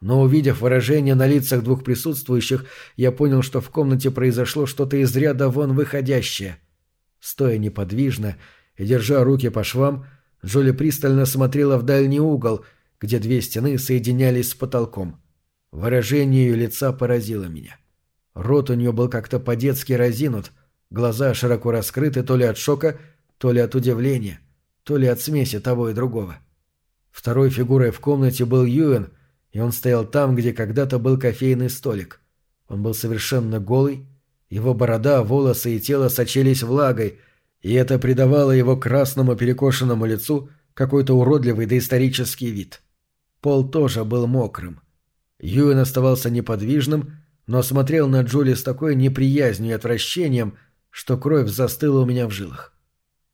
Но увидев выражение на лицах двух присутствующих, я понял, что в комнате произошло что-то из ряда вон выходящее. Стоя неподвижно, и, держа руки по швам, Джоли пристально смотрела в дальний угол, где две стены соединялись с потолком. Выражение ее лица поразило меня. Рот у нее был как-то по-детски разинут, глаза широко раскрыты то ли от шока, то ли от удивления, то ли от смеси того и другого. Второй фигурой в комнате был Юэн, и он стоял там, где когда-то был кофейный столик. Он был совершенно голый, его борода, волосы и тело сочились влагой, и это придавало его красному перекошенному лицу какой-то уродливый доисторический вид. Пол тоже был мокрым. Юэн оставался неподвижным, но смотрел на Джули с такой неприязнью и отвращением, что кровь застыла у меня в жилах.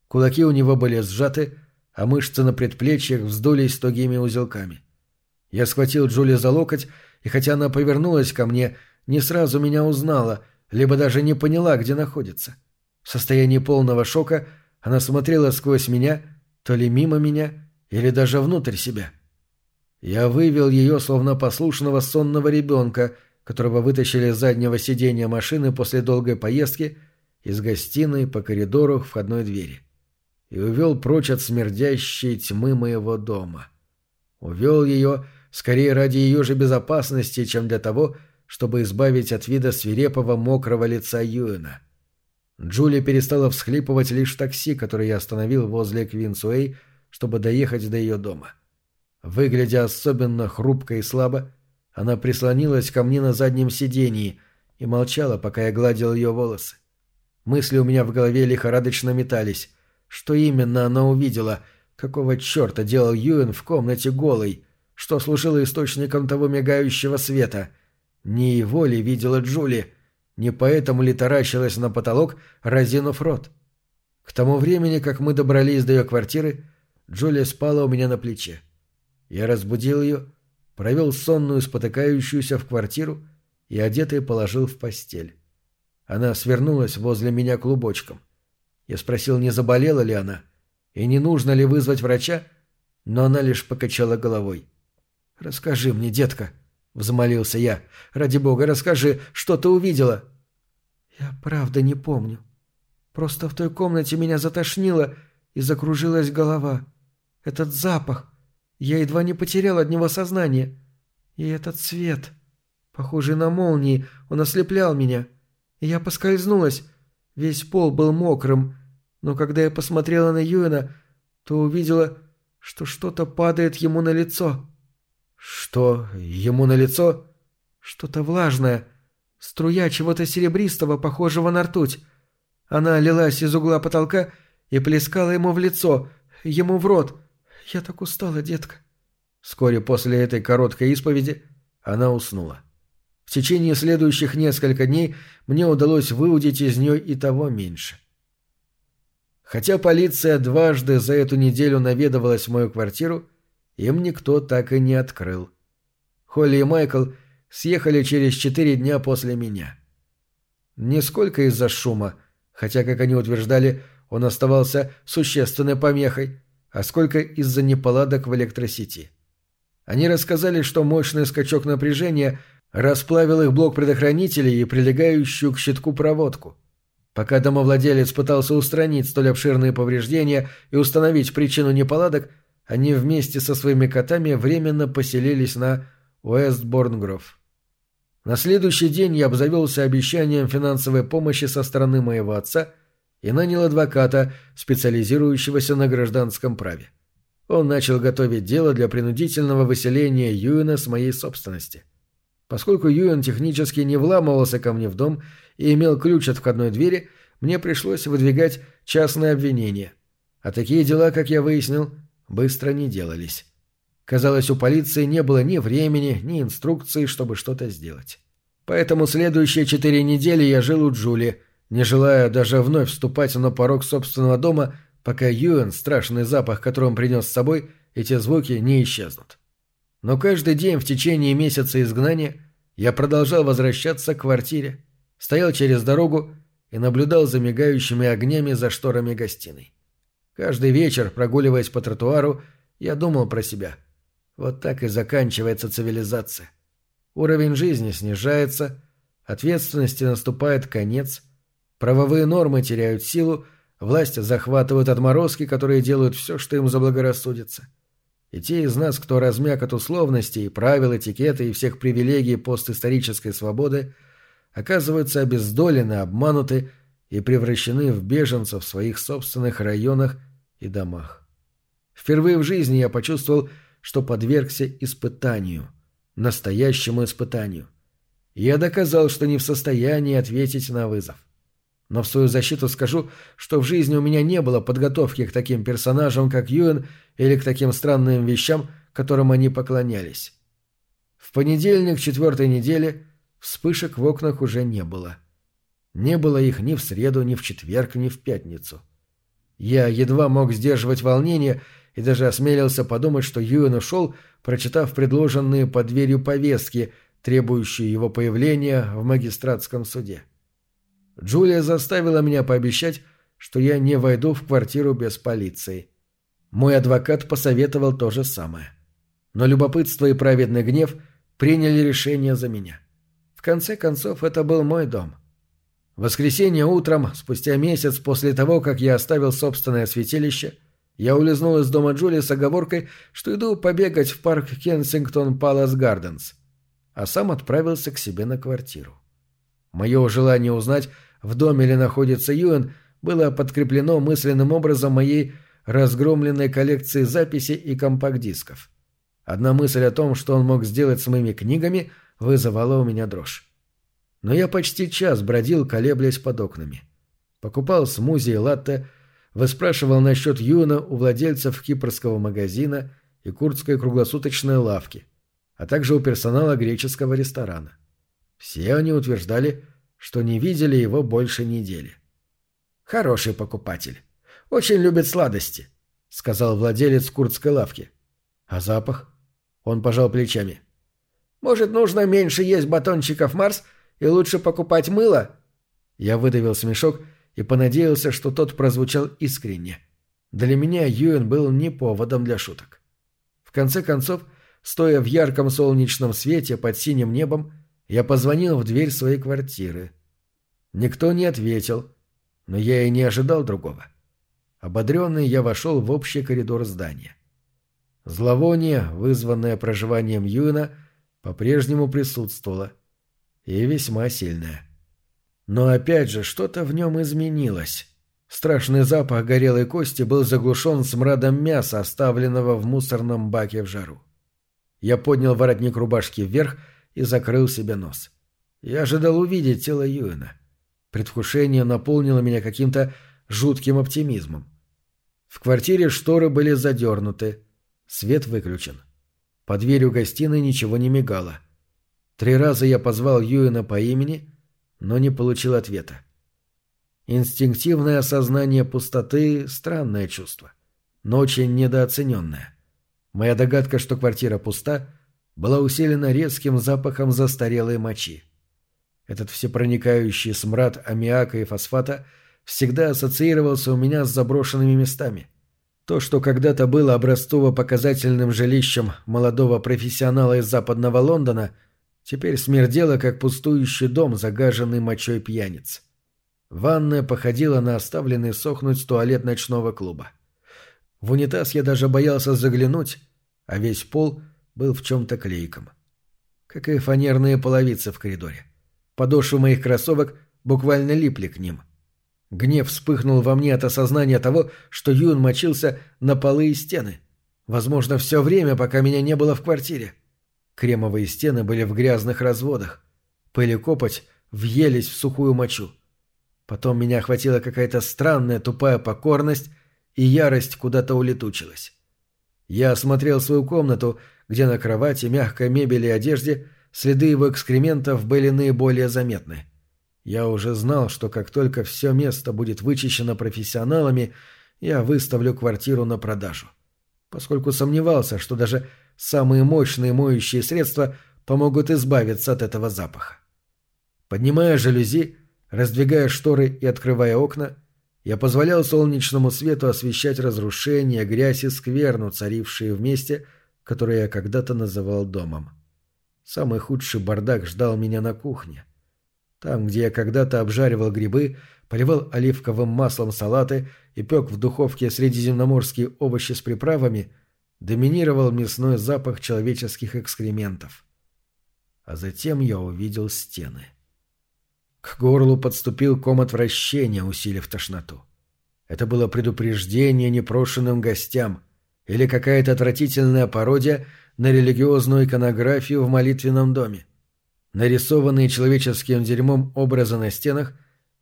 Кулаки у него были сжаты, а мышцы на предплечьях вздулись тугими узелками. Я схватил Джули за локоть, и хотя она повернулась ко мне, не сразу меня узнала, либо даже не поняла, где находится. В состоянии полного шока она смотрела сквозь меня, то ли мимо меня, или даже внутрь себя. Я вывел ее, словно послушного сонного ребенка, которого вытащили с заднего сиденья машины после долгой поездки, из гостиной по коридору к входной двери. И увел прочь от смердящей тьмы моего дома. Увел ее скорее ради ее же безопасности, чем для того, чтобы избавить от вида свирепого мокрого лица Юэна. Джулия перестала всхлипывать лишь в такси, которое я остановил возле Квинсуэй, чтобы доехать до ее дома. Выглядя особенно хрупко и слабо, она прислонилась ко мне на заднем сидении и молчала, пока я гладил ее волосы. Мысли у меня в голове лихорадочно метались. Что именно она увидела? Какого черта делал Юэн в комнате голой? Что служило источником того мигающего света? Не его ли видела Джули? Не поэтому ли таращилась на потолок, разинув рот? К тому времени, как мы добрались до ее квартиры, Джулия спала у меня на плече. Я разбудил ее, провел сонную, спотыкающуюся в квартиру и одетый положил в постель. Она свернулась возле меня клубочком. Я спросил, не заболела ли она, и не нужно ли вызвать врача, но она лишь покачала головой. «Расскажи мне, детка», — взмолился я. «Ради бога, расскажи, что ты увидела?» «Я правда не помню. Просто в той комнате меня затошнило и закружилась голова. Этот запах. Я едва не потерял от него сознание. И этот свет, похожий на молнии, он ослеплял меня. И я поскользнулась. Весь пол был мокрым. Но когда я посмотрела на Юэна, то увидела, что что-то падает ему на лицо. «Что ему на лицо?» «Что-то влажное. Струя чего-то серебристого, похожего на ртуть. Она лилась из угла потолка и плескала ему в лицо, ему в рот. Я так устала, детка». Вскоре после этой короткой исповеди она уснула. В течение следующих нескольких дней мне удалось выудить из нее и того меньше. Хотя полиция дважды за эту неделю наведывалась в мою квартиру, им никто так и не открыл. Холли и Майкл съехали через четыре дня после меня. Не сколько из-за шума, хотя, как они утверждали, он оставался существенной помехой, а сколько из-за неполадок в электросети. Они рассказали, что мощный скачок напряжения расплавил их блок предохранителей и прилегающую к щитку проводку. Пока домовладелец пытался устранить столь обширные повреждения и установить причину неполадок, они вместе со своими котами временно поселились на Уэстборнгров. На следующий день я обзавелся обещанием финансовой помощи со стороны моего отца и нанял адвоката, специализирующегося на гражданском праве. Он начал готовить дело для принудительного выселения Юэна с моей собственности. Поскольку Юэн технически не вламывался ко мне в дом и имел ключ от входной двери, мне пришлось выдвигать частное обвинение. А такие дела, как я выяснил, быстро не делались. Казалось, у полиции не было ни времени, ни инструкции, чтобы что-то сделать. Поэтому следующие четыре недели я жил у Джули, не желая даже вновь вступать на порог собственного дома, пока Юэн, страшный запах, который он принес с собой, эти звуки не исчезнут. Но каждый день в течение месяца изгнания я продолжал возвращаться к квартире, стоял через дорогу и наблюдал за мигающими огнями за шторами гостиной. Каждый вечер, прогуливаясь по тротуару, я думал про себя. Вот так и заканчивается цивилизация. Уровень жизни снижается, ответственности наступает конец, правовые нормы теряют силу, власть захватывают отморозки, которые делают все, что им заблагорассудится. И те из нас, кто размяк от условностей, правил, этикета и всех привилегий постисторической свободы, оказываются обездолены, обмануты и превращены в беженцев в своих собственных районах и домах. Впервые в жизни я почувствовал, что подвергся испытанию, настоящему испытанию. я доказал, что не в состоянии ответить на вызов. Но в свою защиту скажу, что в жизни у меня не было подготовки к таким персонажам, как Юэн, или к таким странным вещам, которым они поклонялись. В понедельник четвертой недели вспышек в окнах уже не было. Не было их ни в среду, ни в четверг, ни в пятницу. Я едва мог сдерживать волнение и даже осмелился подумать, что Юэн ушел, прочитав предложенные под дверью повестки, требующие его появления в магистратском суде. Джулия заставила меня пообещать, что я не войду в квартиру без полиции. Мой адвокат посоветовал то же самое. Но любопытство и праведный гнев приняли решение за меня. В конце концов, это был мой дом. Воскресенье утром, спустя месяц после того, как я оставил собственное святилище, я улизнул из дома Джули с оговоркой, что иду побегать в парк Кенсингтон Палас Гарденс, а сам отправился к себе на квартиру. Мое желание узнать, в доме ли находится Юэн, было подкреплено мысленным образом моей разгромленной коллекцией записей и компакт-дисков. Одна мысль о том, что он мог сделать с моими книгами, вызывала у меня дрожь. Но я почти час бродил, колеблясь под окнами. Покупал смузи и латте, выспрашивал насчет Юна у владельцев кипрского магазина и курдской круглосуточной лавки, а также у персонала греческого ресторана. Все они утверждали, что не видели его больше недели. «Хороший покупатель. Очень любит сладости», — сказал владелец курдской лавки. «А запах?» Он пожал плечами. «Может, нужно меньше есть батончиков Марс и лучше покупать мыло?» Я выдавил смешок и понадеялся, что тот прозвучал искренне. Для меня Юэн был не поводом для шуток. В конце концов, стоя в ярком солнечном свете под синим небом, я позвонил в дверь своей квартиры. Никто не ответил, но я и не ожидал другого. Ободренный я вошел в общий коридор здания. Зловоние, вызванное проживанием Юэна, по-прежнему присутствовало. И весьма сильное. Но опять же, что-то в нем изменилось. Страшный запах горелой кости был заглушен смрадом мяса, оставленного в мусорном баке в жару. Я поднял воротник рубашки вверх и закрыл себе нос. Я ожидал увидеть тело Юэна. Предвкушение наполнило меня каким-то жутким оптимизмом. В квартире шторы были задернуты, Свет выключен. Под дверью гостиной ничего не мигало. Три раза я позвал Юэна по имени, но не получил ответа. Инстинктивное осознание пустоты – странное чувство, но очень недооцененное. Моя догадка, что квартира пуста, была усилена резким запахом застарелой мочи. Этот всепроникающий смрад аммиака и фосфата всегда ассоциировался у меня с заброшенными местами, то, что когда-то было образцово-показательным жилищем молодого профессионала из западного Лондона, теперь смердело, как пустующий дом, загаженный мочой пьяниц. Ванная походила на оставленный сохнуть туалет ночного клуба. В унитаз я даже боялся заглянуть, а весь пол был в чем-то клейком. Как и фанерные половицы в коридоре. Подошвы моих кроссовок буквально липли к ним — Гнев вспыхнул во мне от осознания того, что Юн мочился на полы и стены. Возможно, все время, пока меня не было в квартире. Кремовые стены были в грязных разводах. Пыль и копоть въелись в сухую мочу. Потом меня охватила какая-то странная тупая покорность, и ярость куда-то улетучилась. Я осмотрел свою комнату, где на кровати, мягкой мебели и одежде следы его экскрементов были наиболее заметны. Я уже знал, что как только все место будет вычищено профессионалами, я выставлю квартиру на продажу. Поскольку сомневался, что даже самые мощные моющие средства помогут избавиться от этого запаха. Поднимая жалюзи, раздвигая шторы и открывая окна, я позволял солнечному свету освещать разрушения, грязь и скверну, царившие в месте, которое я когда-то называл домом. Самый худший бардак ждал меня на кухне — там, где я когда-то обжаривал грибы, поливал оливковым маслом салаты и пек в духовке средиземноморские овощи с приправами, доминировал мясной запах человеческих экскрементов. А затем я увидел стены. К горлу подступил ком отвращения, усилив тошноту. Это было предупреждение непрошенным гостям или какая-то отвратительная пародия на религиозную иконографию в молитвенном доме. Нарисованные человеческим дерьмом образы на стенах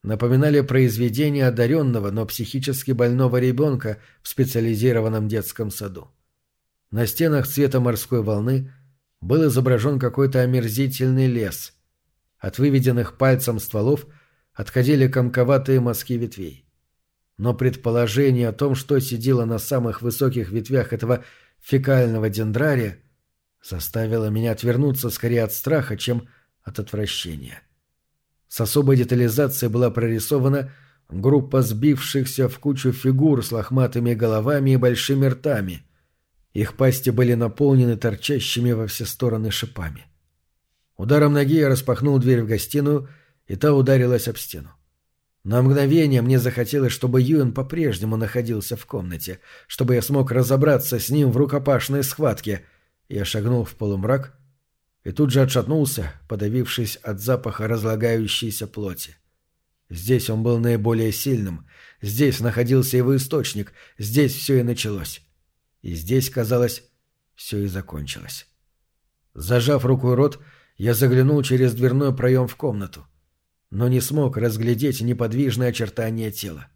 напоминали произведения одаренного, но психически больного ребенка в специализированном детском саду. На стенах цвета морской волны был изображен какой-то омерзительный лес. От выведенных пальцем стволов отходили комковатые мазки ветвей. Но предположение о том, что сидело на самых высоких ветвях этого фекального дендрария, заставило меня отвернуться скорее от страха, чем от отвращения. С особой детализацией была прорисована группа сбившихся в кучу фигур с лохматыми головами и большими ртами. Их пасти были наполнены торчащими во все стороны шипами. Ударом ноги я распахнул дверь в гостиную, и та ударилась об стену. На мгновение мне захотелось, чтобы Юэн по-прежнему находился в комнате, чтобы я смог разобраться с ним в рукопашной схватке. Я шагнул в полумрак и тут же отшатнулся, подавившись от запаха разлагающейся плоти. Здесь он был наиболее сильным, здесь находился его источник, здесь все и началось. И здесь, казалось, все и закончилось. Зажав рукой рот, я заглянул через дверной проем в комнату, но не смог разглядеть неподвижное очертание тела.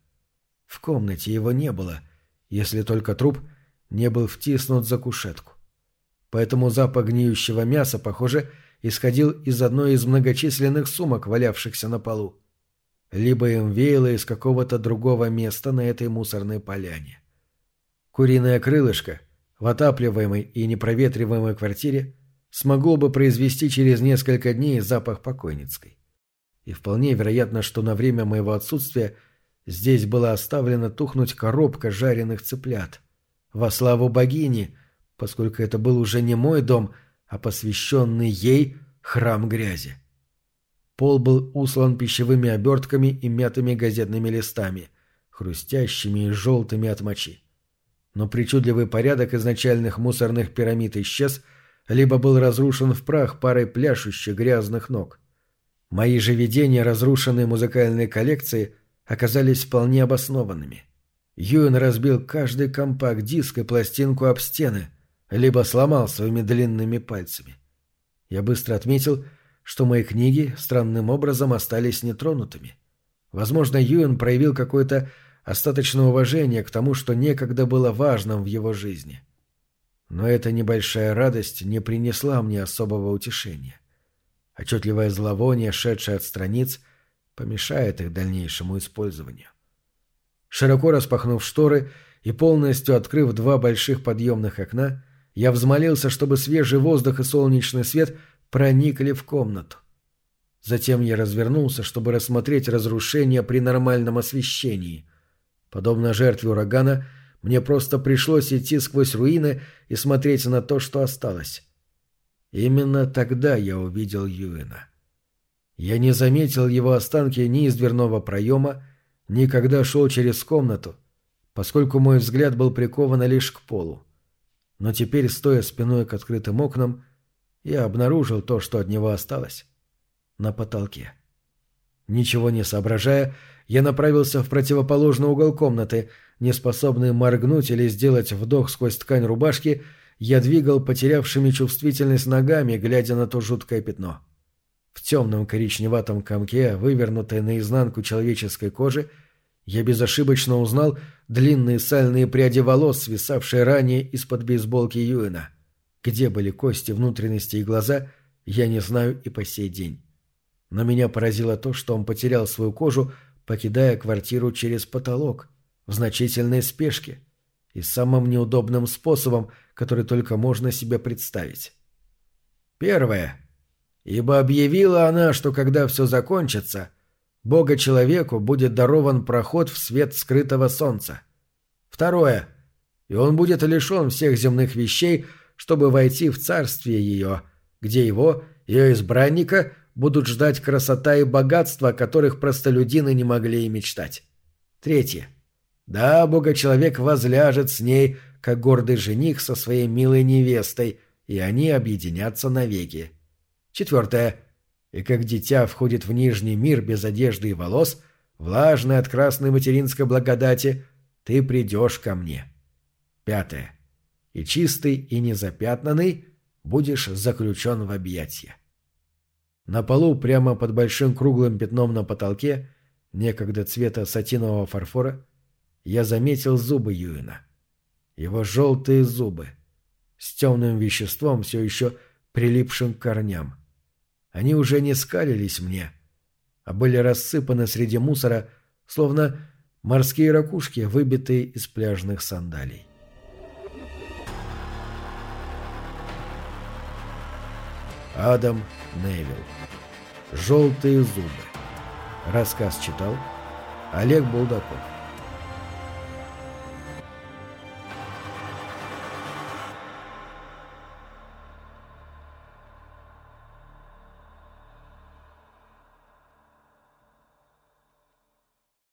В комнате его не было, если только труп не был втиснут за кушетку. Поэтому запах гниющего мяса, похоже, исходил из одной из многочисленных сумок, валявшихся на полу. Либо им веяло из какого-то другого места на этой мусорной поляне. Куриное крылышко в отапливаемой и непроветриваемой квартире смогло бы произвести через несколько дней запах покойницкой. И вполне вероятно, что на время моего отсутствия здесь была оставлена тухнуть коробка жареных цыплят. Во славу богини, поскольку это был уже не мой дом, а посвященный ей храм грязи. Пол был услан пищевыми обертками и мятыми газетными листами, хрустящими и желтыми от мочи. Но причудливый порядок изначальных мусорных пирамид исчез — либо был разрушен в прах парой пляшущих грязных ног. Мои же видения разрушенной музыкальной коллекции оказались вполне обоснованными. Юэн разбил каждый компакт-диск и пластинку об стены, либо сломал своими длинными пальцами. Я быстро отметил, что мои книги странным образом остались нетронутыми. Возможно, Юэн проявил какое-то остаточное уважение к тому, что некогда было важным в его жизни. — но эта небольшая радость не принесла мне особого утешения. Отчетливое зловоние, шедшее от страниц, помешает их дальнейшему использованию. Широко распахнув шторы и полностью открыв два больших подъемных окна, я взмолился, чтобы свежий воздух и солнечный свет проникли в комнату. Затем я развернулся, чтобы рассмотреть разрушения при нормальном освещении. Подобно жертве урагана, мне просто пришлось идти сквозь руины и смотреть на то, что осталось. Именно тогда я увидел Юэна. Я не заметил его останки ни из дверного проема, ни когда шел через комнату, поскольку мой взгляд был прикован лишь к полу. Но теперь, стоя спиной к открытым окнам, я обнаружил то, что от него осталось. На потолке. Ничего не соображая, я направился в противоположный угол комнаты — неспособный моргнуть или сделать вдох сквозь ткань рубашки, я двигал потерявшими чувствительность ногами, глядя на то жуткое пятно. В темном коричневатом комке, вывернутой наизнанку человеческой кожи, я безошибочно узнал длинные сальные пряди волос, свисавшие ранее из-под бейсболки Юэна. Где были кости, внутренности и глаза, я не знаю и по сей день. Но меня поразило то, что он потерял свою кожу, покидая квартиру через потолок, в значительной спешке и самым неудобным способом, который только можно себе представить. Первое. Ибо объявила она, что когда все закончится, Бога-человеку будет дарован проход в свет скрытого солнца. Второе. И он будет лишен всех земных вещей, чтобы войти в царствие ее, где его, ее избранника, будут ждать красота и богатство, о которых простолюдины не могли и мечтать. Третье. Да, богочеловек возляжет с ней, как гордый жених со своей милой невестой, и они объединятся навеки. Четвертое. И как дитя входит в нижний мир без одежды и волос, влажный от красной материнской благодати, ты придешь ко мне. Пятое. И чистый, и незапятнанный будешь заключен в объятия. На полу, прямо под большим круглым пятном на потолке, некогда цвета сатинового фарфора, я заметил зубы Юина. Его желтые зубы. С темным веществом, все еще прилипшим к корням. Они уже не скалились мне, а были рассыпаны среди мусора, словно морские ракушки, выбитые из пляжных сандалий. Адам Невилл. «Желтые зубы». Рассказ читал Олег Булдаков.